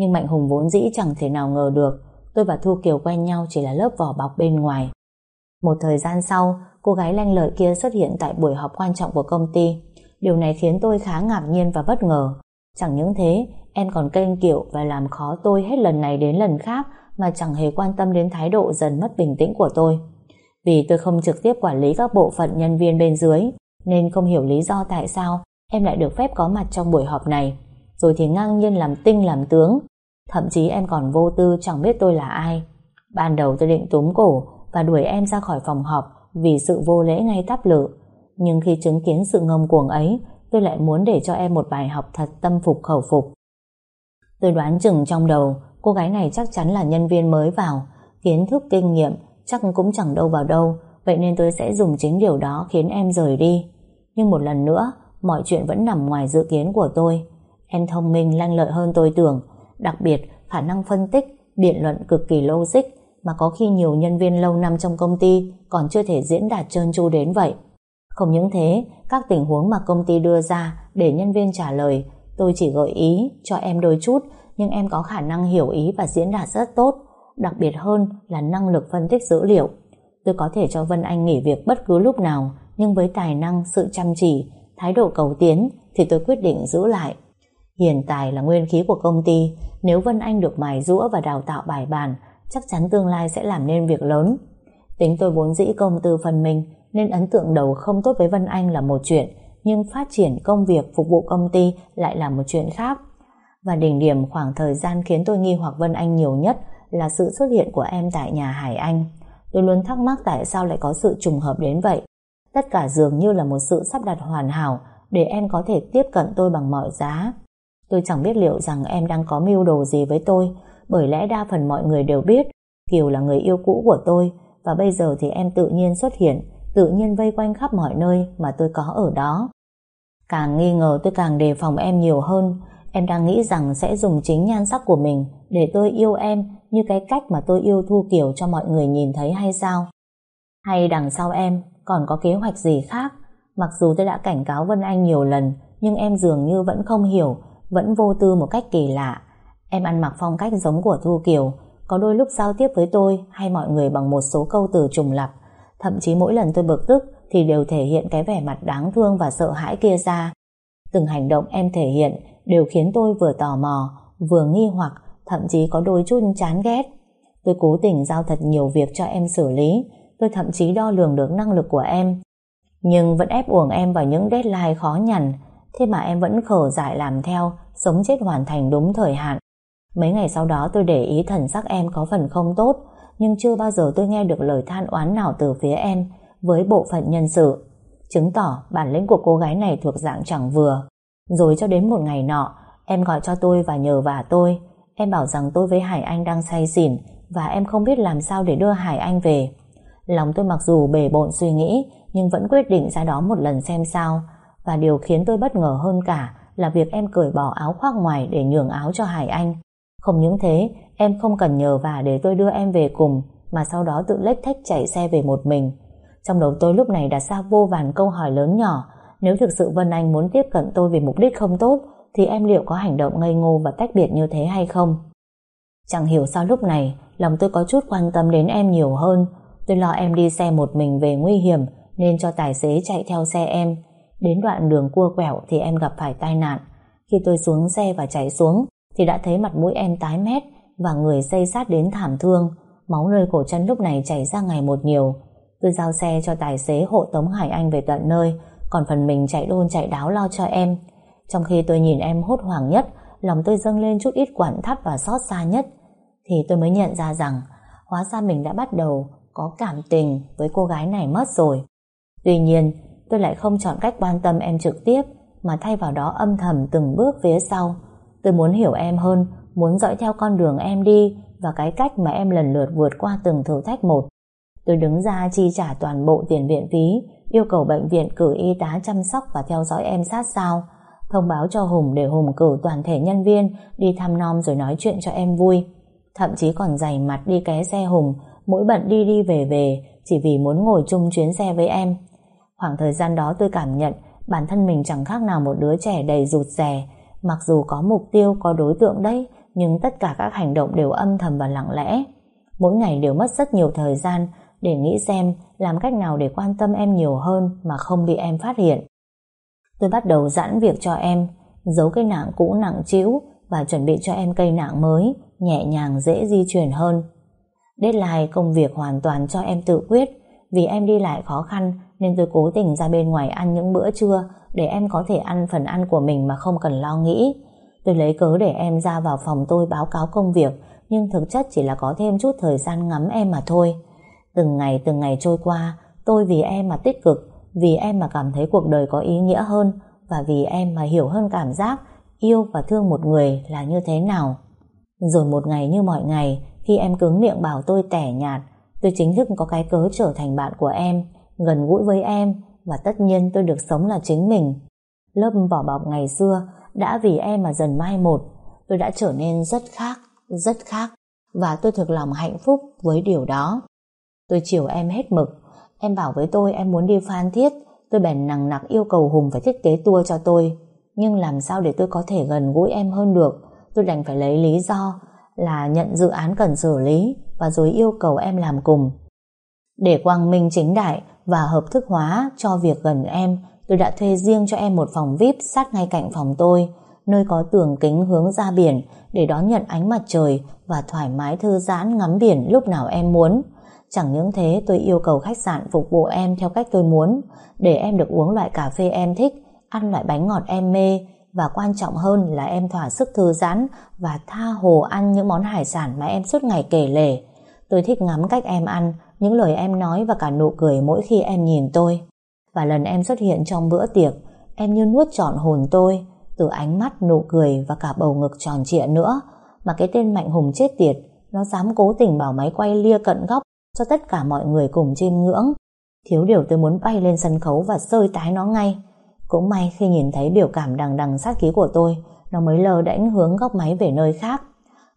Nhưng Mạnh Hùng vốn dĩ chẳng thể nào ngờ được tôi và Thu Kiều quen nhau chỉ là lớp vỏ bọc bên ngoài. Một thời gian sau, cô gái lanh lợi kia xuất hiện tại buổi họp quan trọng của công ty. Điều này khiến tôi khá ngạc nhiên và bất ngờ. Chẳng những thế, em còn kênh kiệu và làm khó tôi hết lần này đến lần khác mà chẳng hề quan tâm đến thái độ dần mất bình tĩnh của tôi. Vì tôi không trực tiếp quản lý các bộ phận nhân viên bên dưới, nên không hiểu lý do tại sao em lại được phép có mặt trong buổi họp này. Rồi thì ngang nhiên làm tinh làm tướng. Thậm chí em còn vô tư chẳng biết tôi là ai. Ban đầu tôi định túm cổ và đuổi em ra khỏi phòng họp vì sự vô lễ ngay tắp lự. Nhưng khi chứng kiến sự ngông cuồng ấy, tôi lại muốn để cho em một bài học thật tâm phục khẩu phục. Tôi đoán chừng trong đầu, cô gái này chắc chắn là nhân viên mới vào, kiến thức kinh nghiệm chắc cũng chẳng đâu vào đâu, vậy nên tôi sẽ dùng chính điều đó khiến em rời đi. Nhưng một lần nữa, mọi chuyện vẫn nằm ngoài dự kiến của tôi. Em thông minh lanh lợi hơn tôi tưởng, đặc biệt khả năng phân tích, biện luận cực kỳ logic, mà có khi nhiều nhân viên lâu năm trong công ty còn chưa thể diễn đạt trơn tru đến vậy. Không những thế, các tình huống mà công ty đưa ra để nhân viên trả lời, tôi chỉ gợi ý cho em đôi chút, nhưng em có khả năng hiểu ý và diễn đạt rất tốt, đặc biệt hơn là năng lực phân tích dữ liệu. Tôi có thể cho Vân Anh nghỉ việc bất cứ lúc nào, nhưng với tài năng, sự chăm chỉ, thái độ cầu tiến thì tôi quyết định giữ lại. Hiền tài là nguyên khí của công ty, nếu Vân Anh được mài rũa và đào tạo bài bản, chắc chắn tương lai sẽ làm nên việc lớn. Tính tôi vốn dĩ công tư phần mình, nên ấn tượng đầu không tốt với Vân Anh là một chuyện, nhưng phát triển công việc phục vụ công ty lại là một chuyện khác. Và đỉnh điểm khoảng thời gian khiến tôi nghi hoặc Vân Anh nhiều nhất là sự xuất hiện của em tại nhà Hải Anh. Tôi luôn thắc mắc tại sao lại có sự trùng hợp đến vậy. Tất cả dường như là một sự sắp đặt hoàn hảo để em có thể tiếp cận tôi bằng mọi giá. Tôi chẳng biết liệu rằng em đang có mưu đồ gì với tôi, bởi lẽ đa phần mọi người đều biết Kiều là người yêu cũ của tôi và bây giờ thì em tự nhiên xuất hiện, tự nhiên vây quanh khắp mọi nơi mà tôi có ở đó. Càng nghi ngờ tôi càng đề phòng em nhiều hơn, em đang nghĩ rằng sẽ dùng chính nhan sắc của mình để tôi yêu em như cái cách mà tôi yêu Thu Kiều cho mọi người nhìn thấy hay sao? Hay đằng sau em còn có kế hoạch gì khác? Mặc dù tôi đã cảnh cáo Vân Anh nhiều lần, nhưng em dường như vẫn không hiểu, vẫn vô tư một cách kỳ lạ. Em ăn mặc phong cách giống của Thu Kiều, có đôi lúc giao tiếp với tôi hay mọi người bằng một số câu từ trùng lặp. Thậm chí mỗi lần tôi bực tức thì đều thể hiện cái vẻ mặt đáng thương và sợ hãi kia ra. Từng hành động em thể hiện đều khiến tôi vừa tò mò, vừa nghi hoặc, thậm chí có đôi chút chán ghét. Tôi cố tình giao thật nhiều việc cho em xử lý, tôi thậm chí đo lường được năng lực của em. Nhưng vẫn ép uổng em vào những deadline khó nhằn, thế mà em vẫn khở dại làm theo, sống chết hoàn thành đúng thời hạn. Mấy ngày sau đó tôi để ý thần sắc em có phần không tốt, nhưng chưa bao giờ tôi nghe được lời than oán nào từ phía em với bộ phận nhân sự. Chứng tỏ bản lĩnh của cô gái này thuộc dạng chẳng vừa. Rồi cho đến một ngày nọ, em gọi cho tôi và nhờ vả tôi. Em bảo rằng tôi với Hải Anh đang say xỉn và em không biết làm sao để đưa Hải Anh về. Lòng tôi mặc dù bề bộn suy nghĩ nhưng vẫn quyết định ra đó một lần xem sao. Và điều khiến tôi bất ngờ hơn cả là việc em cởi bỏ áo khoác ngoài để nhường áo cho Hải Anh. Không những thế, em không cần nhờ vả để tôi đưa em về cùng, mà sau đó tự lếch thách chạy xe về một mình. Trong đầu tôi lúc này đặt ra vô vàn câu hỏi lớn nhỏ, nếu thực sự Vân Anh muốn tiếp cận tôi vì mục đích không tốt, thì em liệu có hành động ngây ngô và tách biệt như thế hay không? Chẳng hiểu sao lúc này, lòng tôi có chút quan tâm đến em nhiều hơn. Tôi lo em đi xe một mình về nguy hiểm, nên cho tài xế chạy theo xe em. Đến đoạn đường cua quẹo thì em gặp phải tai nạn. Khi tôi xuống xe và chạy xuống, thì đã thấy mặt mũi em tái mét và người xây sát đến thảm thương. Máu nơi cổ chân lúc này chảy ra ngày một nhiều. Tôi giao xe cho tài xế hộ tống Hải Anh về tận nơi, còn phần mình chạy đôn chạy đáo lo cho em. Trong khi tôi nhìn em hốt hoảng nhất, lòng tôi dâng lên chút ít quản thắt và xót xa nhất, thì tôi mới nhận ra rằng hóa ra mình đã bắt đầu có cảm tình với cô gái này mất rồi. Tuy nhiên, tôi lại không chọn cách quan tâm em trực tiếp, mà thay vào đó âm thầm từng bước phía sau. Tôi muốn hiểu em hơn, muốn dõi theo con đường em đi và cái cách mà em lần lượt vượt qua từng thử thách một. Tôi đứng ra chi trả toàn bộ tiền viện phí, yêu cầu bệnh viện cử y tá chăm sóc và theo dõi em sát sao, thông báo cho Hùng để Hùng cử toàn thể nhân viên đi thăm nom rồi nói chuyện cho em vui. Thậm chí còn dày mặt đi ké xe Hùng, mỗi bận đi đi về về chỉ vì muốn ngồi chung chuyến xe với em. Khoảng thời gian đó tôi cảm nhận bản thân mình chẳng khác nào một đứa trẻ đầy rụt rè, mặc dù có mục tiêu, có đối tượng đấy, nhưng tất cả các hành động đều âm thầm và lặng lẽ. Mỗi ngày đều mất rất nhiều thời gian để nghĩ xem làm cách nào để quan tâm em nhiều hơn mà không bị em phát hiện. Tôi bắt đầu giãn việc cho em, giấu cái nạng cũ nặng trĩu và chuẩn bị cho em cây nạng mới, nhẹ nhàng dễ di chuyển hơn. Deadline công việc hoàn toàn cho em tự quyết, vì em đi lại khó khăn nên tôi cố tình ra bên ngoài ăn những bữa trưa để em có thể ăn phần ăn của mình mà không cần lo nghĩ. Tôi lấy cớ để em ra vào phòng tôi báo cáo công việc, nhưng thực chất chỉ là có thêm chút thời gian ngắm em mà thôi. Từng ngày từng ngày trôi qua, tôi vì em mà tích cực, vì em mà cảm thấy cuộc đời có ý nghĩa hơn, và vì em mà hiểu hơn cảm giác, yêu và thương một người là như thế nào. Rồi một ngày như mọi ngày, khi em cứng miệng bảo tôi tẻ nhạt, tôi chính thức có cái cớ trở thành bạn của em gần gũi với em và tất nhiên tôi được sống là chính mình. Lớp vỏ bọc ngày xưa đã vì em mà dần mai một, tôi đã trở nên rất khác, rất khác và tôi thực lòng hạnh phúc với điều đó. Tôi chiều em hết mực, em bảo với tôi em muốn đi Phan Thiết, tôi bèn nặng nặc yêu cầu Hùng phải thiết kế tour cho tôi. Nhưng làm sao để tôi có thể gần gũi em hơn được, tôi đành phải lấy lý do là nhận dự án cần xử lý và rồi yêu cầu em làm cùng. Để quang minh chính đại và hợp thức hóa cho việc gần em, tôi đã thuê riêng cho em một phòng VIP sát ngay cạnh phòng tôi, nơi có tường kính hướng ra biển để đón nhận ánh mặt trời và thoải mái thư giãn ngắm biển lúc nào em muốn. Chẳng những thế tôi yêu cầu khách sạn phục vụ em theo cách tôi muốn, để em được uống loại cà phê em thích ăn loại bánh ngọt em mê và quan trọng hơn là em thỏa sức thư giãn và tha hồ ăn những món hải sản mà em suốt ngày kể lể. Tôi thích ngắm cách em ăn, những lời em nói và cả nụ cười mỗi khi em nhìn tôi. Và lần em xuất hiện trong bữa tiệc, em như nuốt trọn hồn tôi, từ ánh mắt, nụ cười và cả bầu ngực tròn trịa nữa, mà cái tên Mạnh Hùng chết tiệt, nó dám cố tình bảo máy quay lia cận góc cho tất cả mọi người cùng chiêm ngưỡng. Thiếu điều tôi muốn bay lên sân khấu và sơi tái nó ngay. Cũng may khi nhìn thấy biểu cảm đằng đằng sát khí của tôi, nó mới lờ đễnh hướng góc máy về nơi khác.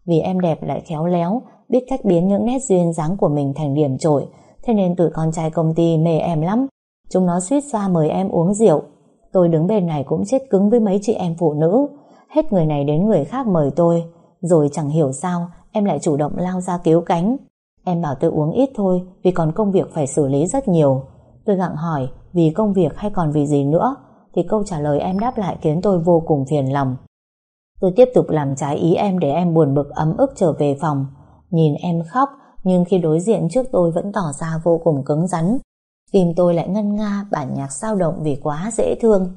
Vì em đẹp lại khéo léo, biết cách biến những nét duyên dáng của mình thành điểm trội, thế nên tụi con trai công ty mê em lắm. Chúng nó suýt ra mời em uống rượu. Tôi đứng bên này cũng chết cứng với mấy chị em phụ nữ. Hết người này đến người khác mời tôi. Rồi chẳng hiểu sao em lại chủ động lao ra cứu cánh. Em bảo tôi uống ít thôi vì còn công việc phải xử lý rất nhiều. Tôi gặng hỏi vì công việc hay còn vì gì nữa thì câu trả lời em đáp lại khiến tôi vô cùng phiền lòng. Tôi tiếp tục làm trái ý em để em buồn bực ấm ức trở về phòng. Nhìn em khóc nhưng khi đối diện trước tôi vẫn tỏ ra vô cùng cứng rắn. Tim tôi lại ngân nga bản nhạc sao động vì quá dễ thương.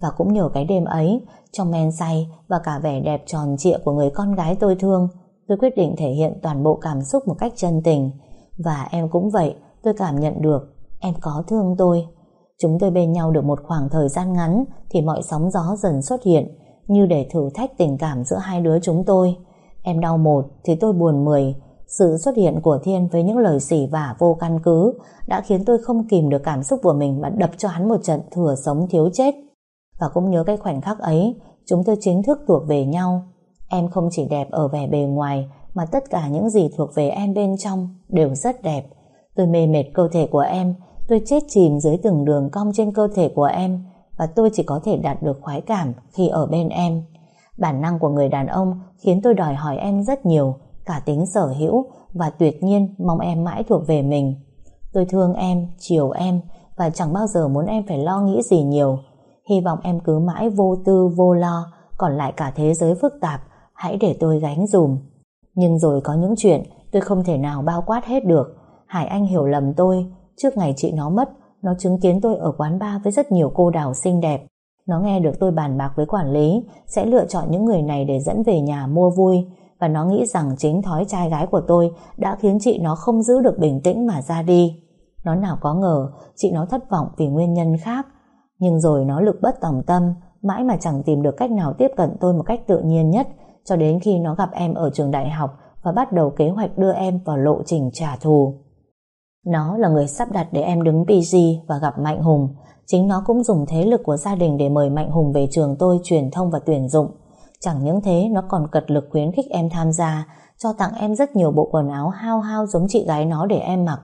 Và cũng nhờ cái đêm ấy, trong men say và cả vẻ đẹp tròn trịa của người con gái tôi thương, tôi quyết định thể hiện toàn bộ cảm xúc một cách chân tình. Và em cũng vậy, tôi cảm nhận được em có thương tôi. Chúng tôi bên nhau được một khoảng thời gian ngắn thì mọi sóng gió dần xuất hiện như để thử thách tình cảm giữa hai đứa chúng tôi. Em đau một thì tôi buồn mười. Sự xuất hiện của Thiên với những lời xỉ vả vô căn cứ đã khiến tôi không kìm được cảm xúc của mình mà đập cho hắn một trận thừa sống thiếu chết. Và cũng nhớ cái khoảnh khắc ấy, chúng tôi chính thức thuộc về nhau. Em không chỉ đẹp ở vẻ bề ngoài mà tất cả những gì thuộc về em bên trong đều rất đẹp. Tôi mê mệt cơ thể của em, tôi chết chìm dưới từng đường cong trên cơ thể của em và tôi chỉ có thể đạt được khoái cảm khi ở bên em. Bản năng của người đàn ông khiến tôi đòi hỏi em rất nhiều, cả tính sở hữu và tuyệt nhiên mong em mãi thuộc về mình. Tôi thương em, chiều em và chẳng bao giờ muốn em phải lo nghĩ gì nhiều. Hy vọng em cứ mãi vô tư vô lo, còn lại cả thế giới phức tạp, hãy để tôi gánh dùm. Nhưng rồi có những chuyện tôi không thể nào bao quát hết được. Hải Anh hiểu lầm tôi, trước ngày chị nó mất, nó chứng kiến tôi ở quán bar với rất nhiều cô đào xinh đẹp. Nó nghe được tôi bàn bạc với quản lý, sẽ lựa chọn những người này để dẫn về nhà mua vui, và nó nghĩ rằng chính thói trai gái của tôi đã khiến chị nó không giữ được bình tĩnh mà ra đi. Nó nào có ngờ chị nó thất vọng vì nguyên nhân khác, nhưng rồi nó lực bất tòng tâm, mãi mà chẳng tìm được cách nào tiếp cận tôi một cách tự nhiên nhất, cho đến khi nó gặp em ở trường đại học và bắt đầu kế hoạch đưa em vào lộ trình trả thù. Nó là người sắp đặt để em đứng PG và gặp Mạnh Hùng. Chính nó cũng dùng thế lực của gia đình để mời Mạnh Hùng về trường tôi truyền thông và tuyển dụng. Chẳng những thế, nó còn cật lực khuyến khích em tham gia, cho tặng em rất nhiều bộ quần áo hao hao giống chị gái nó để em mặc.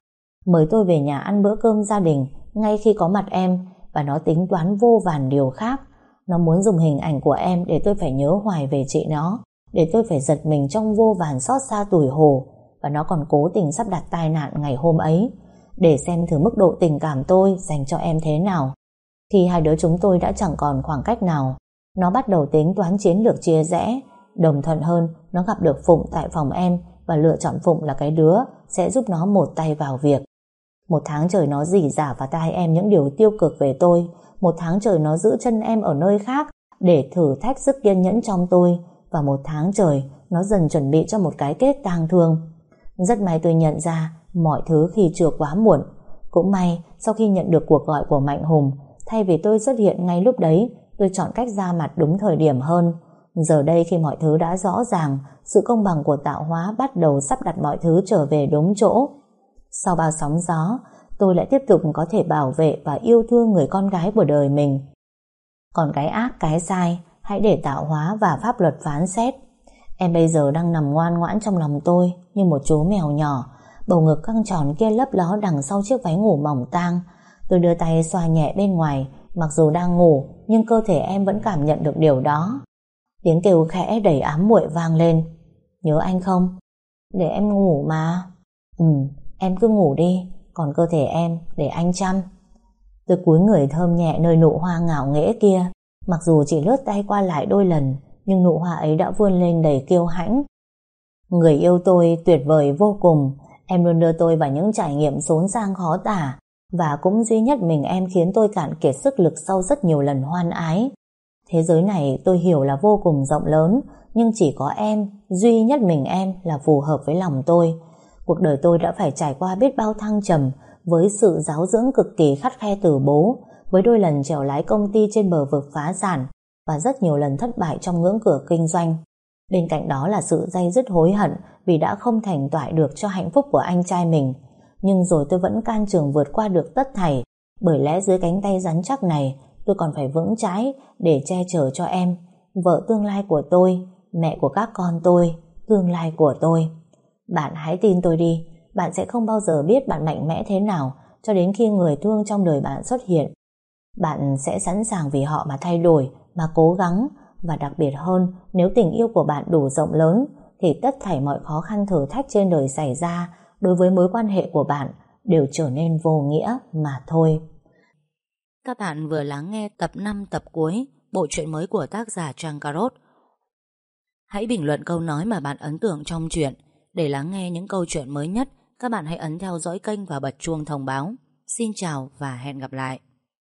Mời tôi về nhà ăn bữa cơm gia đình ngay khi có mặt em và nó tính toán vô vàn điều khác. Nó muốn dùng hình ảnh của em để tôi phải nhớ hoài về chị nó, để tôi phải giật mình trong vô vàn xót xa tuổi hồ và nó còn cố tình sắp đặt tai nạn ngày hôm ấy để xem thử mức độ tình cảm tôi dành cho em thế nào. Khi hai đứa chúng tôi đã chẳng còn khoảng cách nào, nó bắt đầu tính toán chiến lược chia rẽ. Đồng thuận hơn, nó gặp được Phụng tại phòng em và lựa chọn Phụng là cái đứa sẽ giúp nó một tay vào việc. Một tháng trời nó dỉ giả vào tai em những điều tiêu cực về tôi. Một tháng trời nó giữ chân em ở nơi khác để thử thách sức kiên nhẫn trong tôi. Và một tháng trời nó dần chuẩn bị cho một cái kết tang thương. Rất may tôi nhận ra mọi thứ khi chưa quá muộn. Cũng may sau khi nhận được cuộc gọi của Mạnh Hùng, thay vì tôi xuất hiện ngay lúc đấy, tôi chọn cách ra mặt đúng thời điểm hơn. Giờ đây khi mọi thứ đã rõ ràng, sự công bằng của tạo hóa bắt đầu sắp đặt mọi thứ trở về đúng chỗ. Sau bao sóng gió, tôi lại tiếp tục có thể bảo vệ và yêu thương người con gái của đời mình. Còn cái ác, cái sai, hãy để tạo hóa và pháp luật phán xét. Em bây giờ đang nằm ngoan ngoãn trong lòng tôi như một chú mèo nhỏ, bầu ngực căng tròn kia lấp ló đằng sau chiếc váy ngủ mỏng tang. Tôi đưa tay xoa nhẹ bên ngoài, mặc dù đang ngủ, nhưng cơ thể em vẫn cảm nhận được điều đó. Tiếng kêu khẽ đầy ám muội vang lên. Nhớ anh không? Để em ngủ mà. Ừ, em cứ ngủ đi, còn cơ thể em để anh chăm. Tôi cúi người thơm nhẹ nơi nụ hoa ngạo nghễ kia, mặc dù chỉ lướt tay qua lại đôi lần, nhưng nụ hoa ấy đã vươn lên đầy kiêu hãnh. Người yêu tôi tuyệt vời vô cùng, em luôn đưa tôi vào những trải nghiệm xốn sang khó tả, và cũng duy nhất mình em khiến tôi cạn kiệt sức lực sau rất nhiều lần hoan ái. Thế giới này tôi hiểu là vô cùng rộng lớn, nhưng chỉ có em, duy nhất mình em là phù hợp với lòng tôi. Cuộc đời tôi đã phải trải qua biết bao thăng trầm với sự giáo dưỡng cực kỳ khắt khe từ bố, với đôi lần trèo lái công ty trên bờ vực phá sản và rất nhiều lần thất bại trong ngưỡng cửa kinh doanh. Bên cạnh đó là sự dây dứt hối hận vì đã không thành toại được cho hạnh phúc của anh trai mình. Nhưng rồi tôi vẫn can trường vượt qua được tất thảy, bởi lẽ dưới cánh tay rắn chắc này tôi còn phải vững trái để che chở cho em, vợ tương lai của tôi, mẹ của các con tôi, tương lai của tôi. Bạn hãy tin tôi đi, bạn sẽ không bao giờ biết bạn mạnh mẽ thế nào cho đến khi người thương trong đời bạn xuất hiện. Bạn sẽ sẵn sàng vì họ mà thay đổi, mà cố gắng, và đặc biệt hơn nếu tình yêu của bạn đủ rộng lớn thì tất thảy mọi khó khăn thử thách trên đời xảy ra đối với mối quan hệ của bạn đều trở nên vô nghĩa mà thôi. Các bạn vừa lắng nghe tập 5 tập cuối bộ truyện mới của tác giả Trang Carot. Hãy bình luận câu nói mà bạn ấn tượng trong truyện. Để lắng nghe những câu chuyện mới nhất, các bạn hãy ấn theo dõi kênh và bật chuông thông báo. Xin chào và hẹn gặp lại.